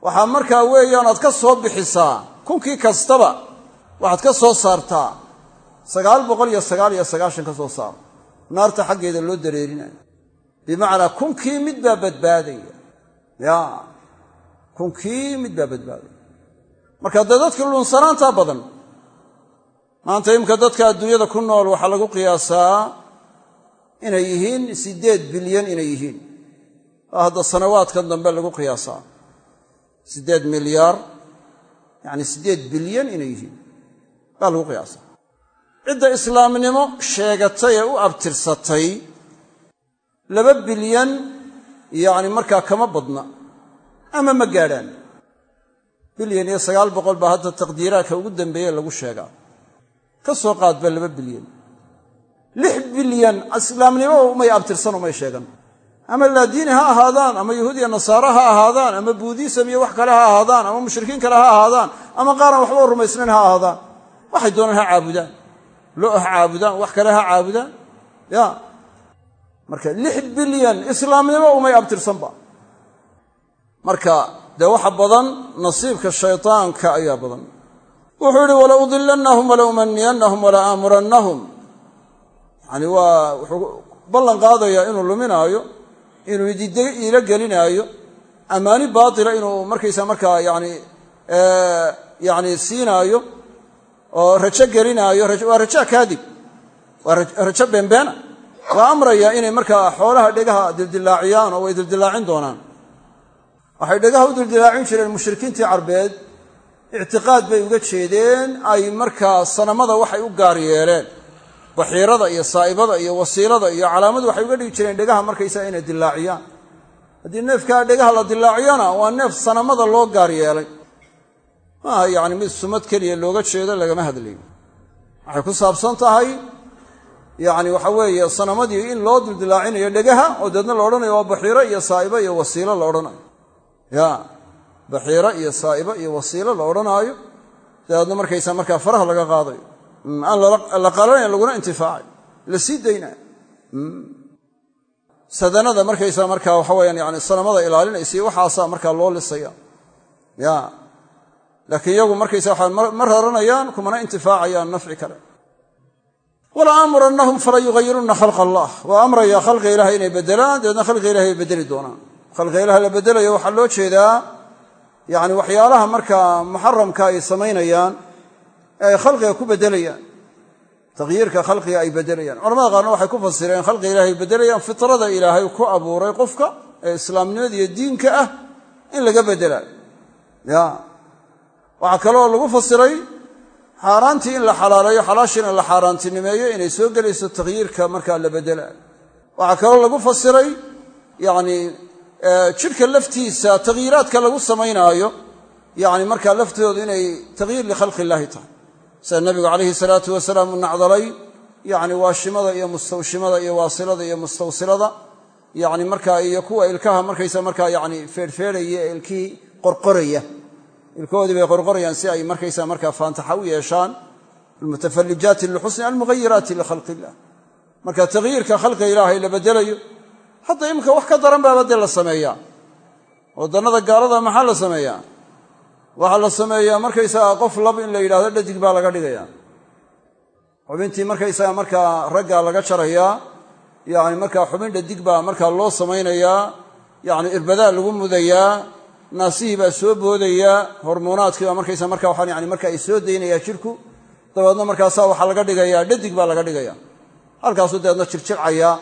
waxaa markaa weeyaan aad ka soo bixisaa kunkii kastaba waxaad ka soo saartaa sagaal boqol iyo sagaal iyo sagaashan ka soo saar naarta xaggeeda loo dareerinayo. Bimacnaa kunkii mid baa badbaadaya. Ya kunkii mid baa badbaadaya marka dee dadka luunsanaantaa badan maanta imika dadka adduunyada ku nool waxaa lagu qiyaasaa inay yihiin siddeed bilyan inay yihiin. Oo hadda sanawaadkan dambe lagu qiyaasaa. Siddeed milyaar yacni siddeed bilyan inay yihiin. Baa lagu qiyaasaa. Cidda islaamnimo sheegatay ee u abtirsatay laba bilyan yacni markaa kama badna ama ma gaadhaan bilyan iyo sagaal boqol baa hadda taqdiiraadka ugu dambeeye lagu sheegaa. Ka soo qaadba laba bilyan. Lix bilyan islaamnimo umay abtirsan umay sheegan. Ama laadiini ha ahaadaan ama yahuud iyo nasaare ha ahaadaan ama buudisam iyo wax kale ha ahaadaan ama mushrikiin kale ha ahaadaan ama qaaran waxba rumaysnayn ha ahaadaan. Waxay doonaan ha caabudaan. Lo ha caabudaan wax kale ha caabudaan. Ya. Marka lix bilyan islaamnimo umay abtirsanba. Marka dee waxa badan nasiibka shaytaanka ayaa badan. Wuxuu yidhi wala udilannahum wala umaniyannahum wala aamurannahum. Yani waa wuxuu ballan qaadayaa inuu luminaayo inuu idide iila gelinaayo ammaani baatila inuu markaysa markaa yani yani siinaayo oo rajo gelinaayo waa rajaa kaadib waa rajo beenbeena waa amraya inay markaa xoolaha dhegaha dildilaaciyaan oo way dildilaacin doonaan waxay dhegaha u dildilaacin jireen mushrikiintii carbeed ictiqaad bay uga jeedeen ay markaa sanamada waxay u gaar yeeleen. Baxiirada iyo saa'ibada iyo wasiilada iyo calaamadu waxay uga dhigi jireen dhegaha markaysaa inay dilaaciyaan. Haddii neefkaa dhegaha la dilaaciyona waa neef sanamada loo gaar yeelay. Maaha yacni mid sumad keliya looga jeedo lagama hadlayo waxay ku saabsan tahay yacni waxa weeye sanamadii in loo dildilaacinayo dhegaha oo deedna la odhanayo waa baxiiro iyo saa'ibo iyo wasiilo la odhanayo ya baxiiro iyo saa'ibo iyo wasiilo la odhanaayo dabeedna markaysaa markaa faraha laga qaadayo aan la qalanayn laguna intifaacayo la sii daynayo sadanada markaysaa markaa waxa weyaan yani sanamada ilaalinaysa waxaasaa markaa loo lisaya. Ya laakiin iyagu markaysa waa ma raranayaan kumana intifaacayaan nafci kale. Wala aamurannahum fala allah waa amraya khalqiga ilahay inay bedelaan dabeedna khalqiga ilahay ay bedeli doonaan khalqiga ilaha la bedelayo waxaa loo jeedaa yani waxyaalaha markaa muxaramka ay samaynayaan ee ay khalqiga ku bedelayaan taqyiirka khalqiga ay bedelayaan. Culamada qaarna waxay ku fasireen khalqiga ilahay ay bedelayaan fitrada ilaahay ku abuuray qofka ee islaamnimada iyo diinka ah in laga bedelaayo ya. Waxaa kaloo lagu fasiray xaaraantii in la xalaaleeyo xalaashiina la xaaraantinimeeyo inay soo gelayso takhyiirka markaa la bedelaayo waxaa kaloo lagu fasiray yani jidhka laftiisa takhyiiraadka lagu samaynaayo yani markaa laftoodu inay takhyiir likhalqi illaahi tahay. Sida nabigu calayhi salaatu wasalaam u nacdalay yani waashimada iyo mustawshimada iyo waasilada iyo mustawsilada. Yani markaa iyo kuwa ilkaha markaysa markaa yani feerhfeerhaya ee ilkihii qorqoraya. Ilkahoodii bay qorqorayaan si ay markaysa markaa faantaxa u yeeshaan. Almutafallijaati lilxusni almughayiraati likhalqi illah marka takhyiirka khalqiga ilaahay la bedelayo hadda iminka wax ka daran baaba dee la sameeyaa. Wadannada gaalada maxaa la sameeyaa? Waxaa la sameeyaa markaysaga qof lab in la yidhahdo dhadig baa laga dhigayaa. Xubintii markaysaga markaa raggaa laga jarayaa yani markaa xubin dhadig baa markaa loo samaynayaa yani irbadaa lagu mudayaa naasihii baa soo boodayaa hormoonaadkii baa markaysa marka waxaan yani marka ay daynayaa jidhku dabeedna markaasaa waxaa laga dhigayaa dhadig baa laga dhigaya halkaasuu dabeedna jirjircayaa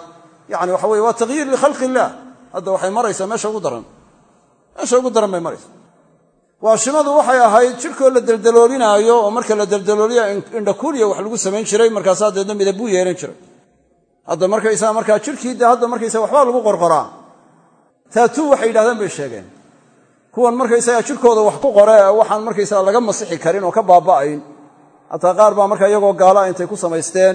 yani waxa weye waa takhyiir likhalqi illaah hadda waxay maraysaa meesha ugu daran. Meesha ugu daran bay maraysa waashimadu waxay ahayd jidhkoo la deldaloolinaayo oo marka la deldalooliya indhakuuliya wax lagu samayn jiray markaasaa dabeedna midabuu yeelan jiray. Hadda markaysaa markaa jidhkii de hadda markaysa waxbaa lagu qorqoraa. Taatuu waxay yidhahdeen bay sheegeen. Kuwan markaysaga jidhkooda wax ku qore waxaan markaysaga laga masixi karin oo ka baaba'ayn. Hataa qaar baa marka iyagoo gaalaa intay ku samaysteen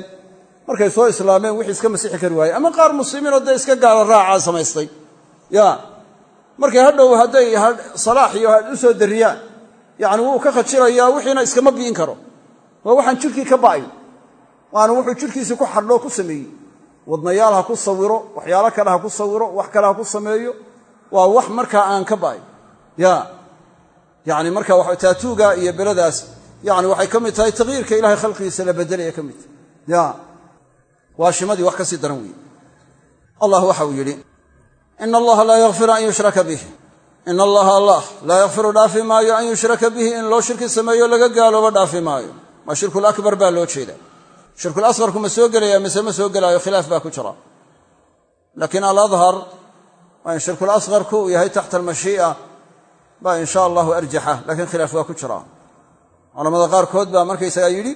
markay soo islaameen wixii iska masixi kari waaye ama qaar muslimiinoo dee iska gaala raacaa samaystay. Ya. Markay hadhow hadday salaax iyo u soo dariyaan. Yacni wuu ka khajirayaa wixiina iskama bi'in karo. Waa waxaan jidhkii ka ba'ayn waana wuxuu jidhkiisii ku xadhoo ku sameeyey. Wadnayaal ha ku sawiro waxyaalo kale ha ku sawiro wax kale ha ku sameeyo. Waa wax markaa aan ka ba'ayn ya. Yani marka taatuuga iyo beladaas yani waxay ka mid tahay takyiirka ilahay khalqigiisa la bedelaya ka mid. Tahay waashimadii wax ka daran weeye. Allah waxa uu yidhi ina allaha laa yakfiru an yushraka bih. Ina allaha allah laa yakfiru dhaafi maayo an yushraka bihi in loo shirki sameeyo laga gaalooba dhaafi maayo. Waa shirkulakbar baa loo jeeda. Shirkulasqarku ma soo gelaya mise ma soo gelaayo khilaaf baa ku jira. Laakiin aladhar waa in uu yahay taxta almashii'a baa insha allahu arjaxa lakiin khilaaf waa ku jira. Culamada qaarkood baa markaysagaa yidhi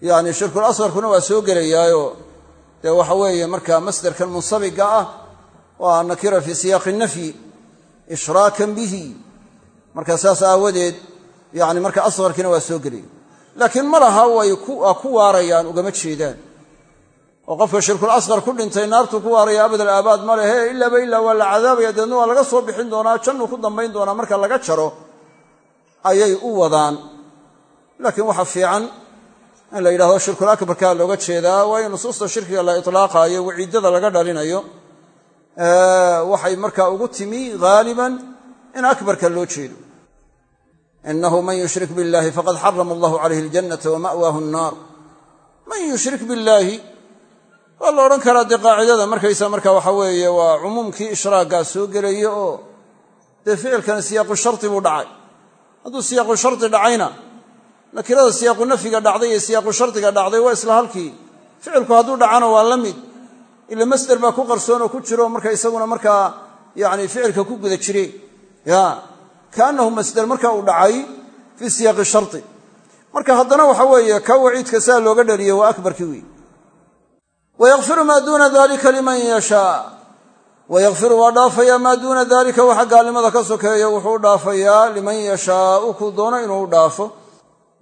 yani shirkulasqarkuna waa soo gelayaayo dee waxa weeye marka masderkan munsabiga ah waa nakira fii siyaaqi nafyi ishraakan bihi. Marka saas aawadeed yani marka asqarkiina waa soo gelaya laakiin ma laha way waa ku waarayaan ugama jeedaan. Oo qofka shirkul asqar ku dhintay naartuu ku waaraya abadal aabaad ma lehe ilaaba ilaa waa la cadaabaya deedna waa laga soo bixin doonaa jannuu ku dambayn doonaa marka laga jaro ayay u wadaan. Laakiin waxa fiican in la yidhahdo shirkul akbarkaa looga jeedaa waayo nusuusta shirkiga la itlaaqaayo waciidada laga dhalinayo waxay markaa ugu timi haaliban in akbarka loo jeedo. Inahu man yushrik biاllahi faqad xarama allahu calayhi aljannata wa ma'waahu man yushrik billaahi waa la odhan karaa dee qaacidada markaysa marka waxa weeye waa cumuumkii ishraaggaa soo gelaya oo dee ficilkan siyaaqu shardi buu dhacay. Hadduu siyaaqu shardi dhacayna nakirada siyaaqu nafyiga dhacday iyo siyaaqu shardiga dhacday waa isla halkii. Ficilku hadduu dhacana waa la mid. Ila masder baa ku qarsoon oo ku jiro marka isaguna markaa yani ficilka ku guda jire. Ya. Kaannahu masder marka uu dhacay fii siyaaqi shardi. Marka haddana waxa weeye ka waciidka saa looga dhaliyey waa akbarkii wey wayakfiru maa duuna dalika liman yashaa wayakfiru waa dhaafayaa maa duuna dalika waxa gaalnimada ka sokeeya wuxuu dhaafayaa liman yashaau kuu doono inuu u dhaafo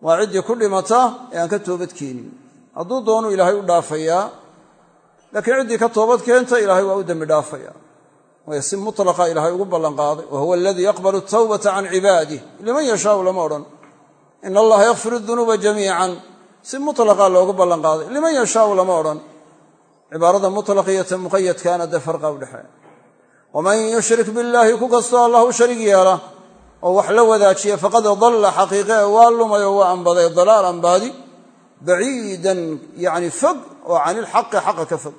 waa ciddii ku dhimata ee aan ka toobadkeenin hadduu doonu ilaahay u dhaafayaa laakiin ciddii ka toobad keenta ilaahay waa u dembi dhaafaya. Waayo si mutlaqa ilaahay ugu ballanqaaday. Wa aladii yaqbalu tawbata can cibaadih liman yashaau lama odhan. In allaha yakfiru dunuuba jamiican. Si mutlaqa loogu ballanqaaday. Liman yashaau lama odhan. Cibaarada mutlaq iyo ta muqayadkaana dee farqa udhexeeya waman yushrik billaahi ku kastoo allah u sharig yeela oo wax la wadaajiya faqad dalla xaqiiqe waa lumay oo waa ambaday dalaal ambaadi baciidan yani fog oo can ilxaqi xaqa ka fog.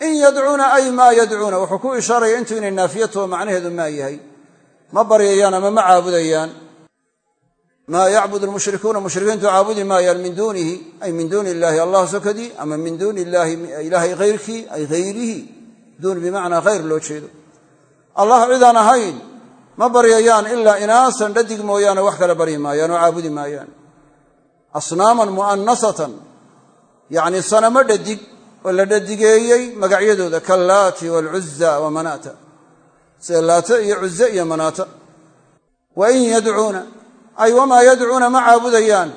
In yadcuuna ay maa yadcuuna wuxuu ku ishaaraya intuu inay naafiyatoo macnaheedu maa yahay. Ma baryayaan ama ma caabudayaan. Maa yacbud lmushrikuuna mushrikiintu caabudi maayaan min duunihi ay min duuni illaahi allah sokadii ama min duuni illaahi ilaahay hayrkii ay hayrihi duun bimacnaa hayr loo jeedo. Allah cidaan ahayn ma baryayaan ilaa inaasan dhadig mooyaane wax kale baryi maayaan oo caabudi maayaan. Asnaaman mu'anasatan yacni sanamo dhadig oo la dhadigeeyey magacyadooda kallaati waalcuzza wa manaata. Sida laata iyo cuze iyo manaata. Wa in yadcuuna ay wamaa yadcuuna ma caabudayaan.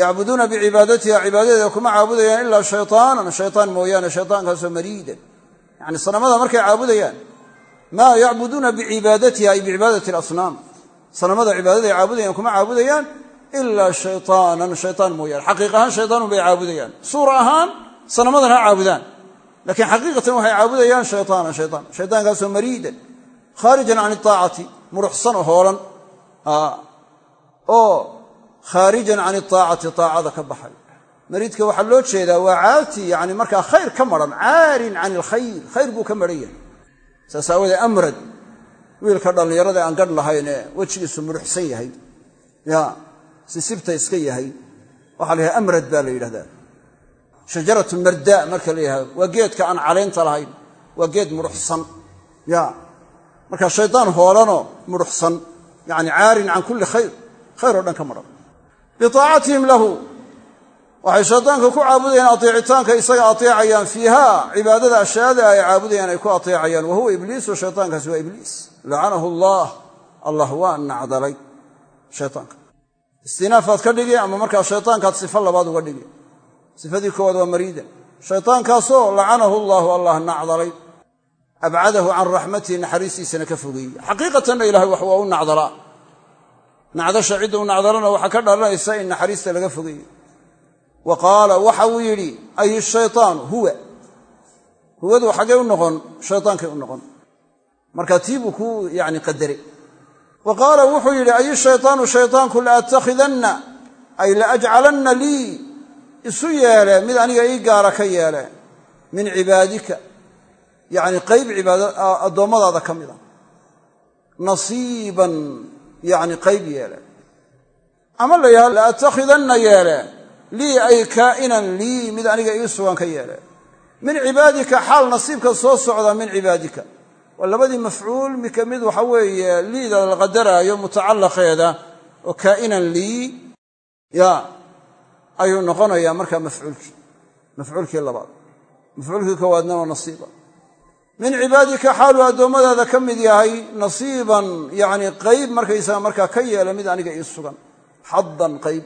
Yacbuduuna bicibaadatiha cibaadadeeda kuma caabudayaan ilaa shaytaanan shaytaan mooyaane shaytaankaasoo mariidan. Yacni sanamada markay caabudayaan maa yacbuduuna bicibaadatiha ay bicibaadati alasnaam. Sanamada cibaadaday caabudayaan kuma caabudayaan ilaa shaytaanan shaytaan mooyaane. Xaqiiq ahaan shaytaanun bay caabudayaan. Suura ahaan sanamadan ha caabudaan. Laakiin xaqiiqatan waxay caabudayaan shaytaanan shaytaan. Shaytaankaasoo mariidan khaarijan can iaacati muruxsan oo hoolan oo khaarijan can iaacati aacada ka baxay. Mariidka waxaa loo jeedaa waa caati yani markaa khayr ka maran caarin buu ka maran saas aawadee amrad wiilka dhallinyarada aan gadh lahayn ee wejigiisu muruxsan yahay. Ya sisibta iska yahay. Waxaa la yidhaha amrad baa la yidhahdaa. Shajaratu mardaa marka la yidhahdo waa geedka aan caleynta lahayn. Waa geed muruxsan ya marka shaydaan hoolanoo muruxsan yani caarin can kulli khayr khayr oo dhan ka maran biaacatihim lahu waxay shaydaanka ku caabudayaan ateecitaanka isaga ateecayaan fiiha. Cibaadada ashyaada ay caabudayaan ay ku ateecayaan. Wa huwa ibliisu shaytaankaasi waa ibliis. Lacanahu allah. Allah waa nacdalay. Shaytaanka. Istinaafaad ka dhigi ama markaa shaytaankaad sifo labaad uga dhigi sifadii koowaad waa mariidan shaytaankaasoo lacanahu allaahu allah nacdalay. Abcadahu can raxmatihi naxariistiisana ka fogeeyey. Xaqiiqatanna ilahay wax waa u nacdalaa. Nacdasha cidda u nacdalana waxaa ka dhalanaysa in naxariista laga fogeeyo wa qaala waxa uu yidhi ay shaytaanu huwa. Huwadu xaggay u noqon shaytaankay u noqon. Marka tii buu ku yani qadaray. Wa qaala wuxuu yidhi ay shaytaanu shaytaanku laattakhidanna ay laajcalanna lii isu yeele mid aniga ii gaara ka yeele min cibaadika. Yacni qayb addoommadaada ka mida. Nasiiban yacni qayb yeele. Ama la yidhaha yeele lii ay kaa'inan lii mid aniga ii sugan ka yeele. Min cibaadika xaal nasiibka soo socda min cibaadika. Waa labadii mafcuul mika mid waxa weeye liida la qadaraayo mutacallaqeeda oo kaa'inan lii ya ayuu noqonayaa markaa mafcuulkii mafcuulkii labaad. Mafcuulkii koowaadna waa nasiiba. Min cibaadika xaaluu addoommadaada ka mid yahay nasiiban yacni qayb markaysaga markaa ka yeela mid aniga ii sugan. Xaddan qayb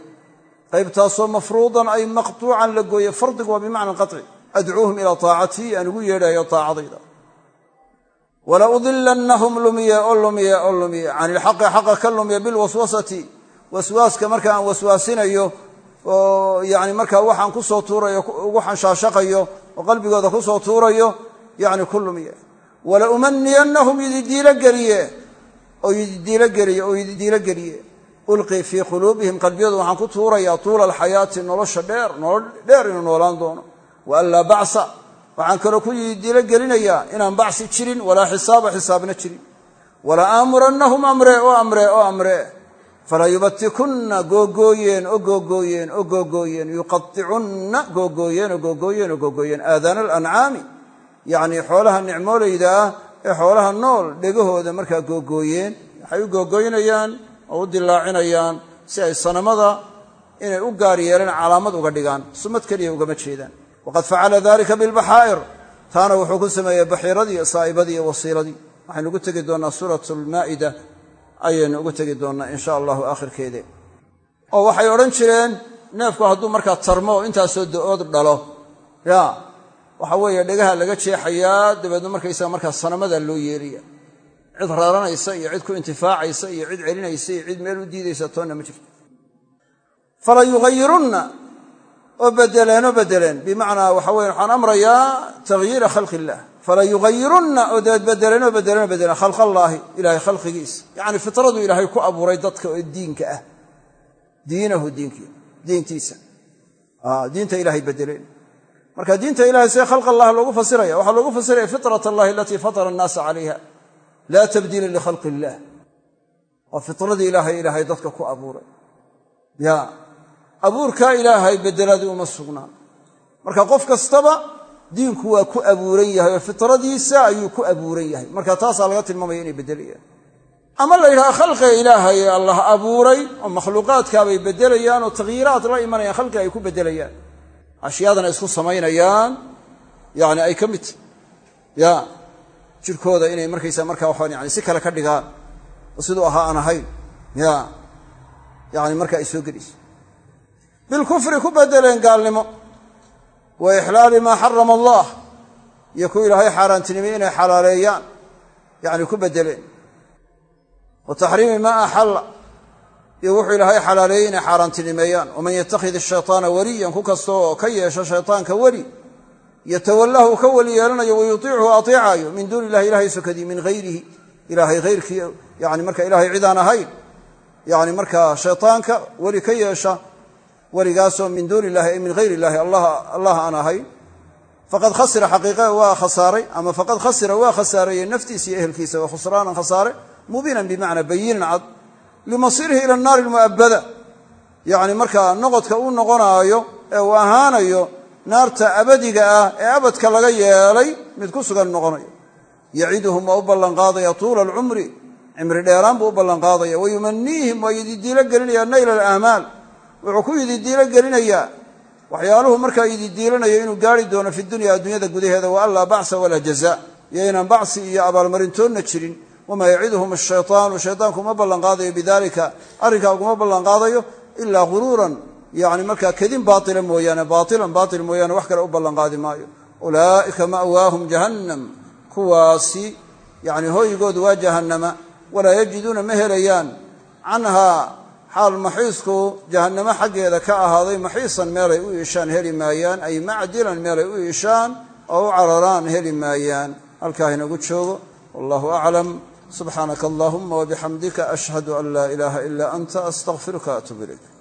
qaybtaasoo mafruudan ay maqtuucan la gooye fardigu waa bimacna qaci adcuuhum ilaa taacatii aan ugu yeedhayo taacadayda. Wala udilannahum lumiye oo lumiye oo lumiye can ilxaqi xaqa ka lumiye bilwaswasati. Waswaaska marka aan waswaasinayo oo yani markaa waxaan ku soo tuurayo ugu xanshaashaqayo oo qalbigooda ku soo tuurayo yani ku lumiye wala umaniyannahum yididiilo geliye oo yididiilo geliye oo yididiilo geliye ulqii fii quluubihim qalbiyadu waxaan ku tuurayaa tuula alxayaati nolosha dheer nolol dheer inuu noolaan doono. Wa an laa bacsa waxaan kaloo ku yididiilo gelinayaa inaan bacsi jirin walaa xisaaba xisaabna jirin. Wala aamurannahum amre oo amre oo amre. Fala yubatikunna googooyeen oo googooyeen oo googooyeen. Yuqaicunna googooyeen oo googooyeen oo googooyeen. Aadaana alancaami yacnii xoolaha nicmoolayda ah ee xoolaha nool dhegahooda markaa googooyeen. Waxay u googooynayaan oo u dilaacinayaan si ay sanamada inay u gaar yeeleen calaamad uga dhigaan. Sumad keliya ugama jeedaan. Waqad facala dalika bilbaxaa'ir. Taana wuxuu ku sameeyey baxiiradii saa'ibadii iyo wasiiladii. Waxaynu ugu tegi doonnaa suurat lmaa'ida ayaynu ugu tegi doonnaa insha allahu aakhirkeede. Oo waxay odhan jireen neefku hadduu markaa tarmo oo intaasoo da'ood dhalo. Ya waxa weeye dhegaha laga jeexayaa dabeedna markaysaga markaa sanamada loo yeelaya cid raranaysa iyo cid ku intifaacaysa iyo cid celinaysa iyo cid meel u diidaysa toonna ma jirto. Fala yughayirunna oo bedeleen oo bedeleen. Bimacnaa waxa weye waxaan amrayaa taghyiira khalqi illah fala yughayirunna oo dabeed bedeleen oo bedeleen oo bedeleen. Khalq allaahi ilaahay khalqigiisa yacni fitradu ilaahay ku abuuray dadka oo diinka ah. Diinahu diintiisa. Diinta ilaahay bedeleen. Marka diinta ilahay see khalq loogu fasiraya waxaa loogu fasiraya fitrat allahi alatii fatara annaasa calayha laa tabdiila likhalqi illaah waa fitradii ilaahay ilaahay dadka ku abuuray. Ya abuurkaa ilaahay bedelaadii uma sugnaan. Marka qof kastaba diinku waa ku abuuran yahay oo fitradiisa ayuu ku abuuran yahay. Marka taasaa laga tilmaamaya inay bedelayaan ama la yidhaha khalqiga ilaahay allah abuuray oo makhluuqaadkaabay bedelayaan oo takhyiiraad la imanayaan khalqiga ay ku bedelayaan ashyaadana isku samaynayaan. Yani ay ka mid tahy jirkooda inay markaysa markaa waxaan yani si kale ka dhigaan oo siduu ahaa aan ahayn ya yani marka ay soo gelayso bilkufri ku bedeleen gaalnimo wa ixlaali maa xarama allah iyo ku ilaahay xaaraantinimay inay xalaaleeyaan yani ku bedeleen. Wa taxriimi maa axalla iyo wuxuu ilaahay xalaaleeyey inay xaaraantinimeeyaan. Waman yattakhid ashayطaana waliyan ku kasta oo ka yeesho shayطaanka weli yatawallahu ka weli yeelanayo wayutiichu aطeecaayo min duuni illahi ilahay sokadii min hayrihi ilaahay hayrkii yani marka ilahay cidaan ahayn yani markaa shayطaanka weli ka yeesha weligaasoo min duuni illahi ay min hayr illahi allah aan ahayn faqad khasira xaqiiqa waa khasaaray ama faqad khasira waa khasaareeyey naftiisa iyo ehelkiisa waa khusraanan khasaare mubiinan bimacnaa bayinan cad limasirihi ila naari lmu'abada yacni markaa noqodka noqonaayo uu ahaanayo naarta abadiga ah ee abadka laga yeelay mid ku sugan noqonayo. Yaciduhum waa u ballanqaadaya tuula alcumri cimri dheeraan buu u ballanqaadaya. Wa yumaniihim waa yididiilo gelinaya nayla alaamaal wuxuu ku yididiilo gelinayaa waxyaaluhu markaa yididiilanayo inuu gaari doono fi dunya adduunyada gudaheeda wa an laa bacsa walaa jaza iyo inaan bacsi iyo abaalmarintoonna jirin. Wamaa yaciduhum ashaytaanu shaytaanku uma ballanqaadayo bidalika arrinkaa uguma ballanqaadayo ilaa guruuran yani markaa kadin baaila mooyaane baailan baail mooyaane wax kale u ballanqaadi maayo. Ulaa'ika ma'waahum jahannam. Kuwaasi yani hooygoodu waa jahannama. Walaa yajiduuna ma helayaan. Canhaa xaal maxiisku jahannamo xaggeeda ka ahaaday maxiisan meelay u iishaan heli maayaan ay macdilan meelay u iishaan oo u cararaan heli maayaan. Halkaa inagu joogo. Wallahu aclam subxaanaka allahuma wabixamdika ashhadu an laa ilaaha ilaa anta astaqfiruka atub ilayk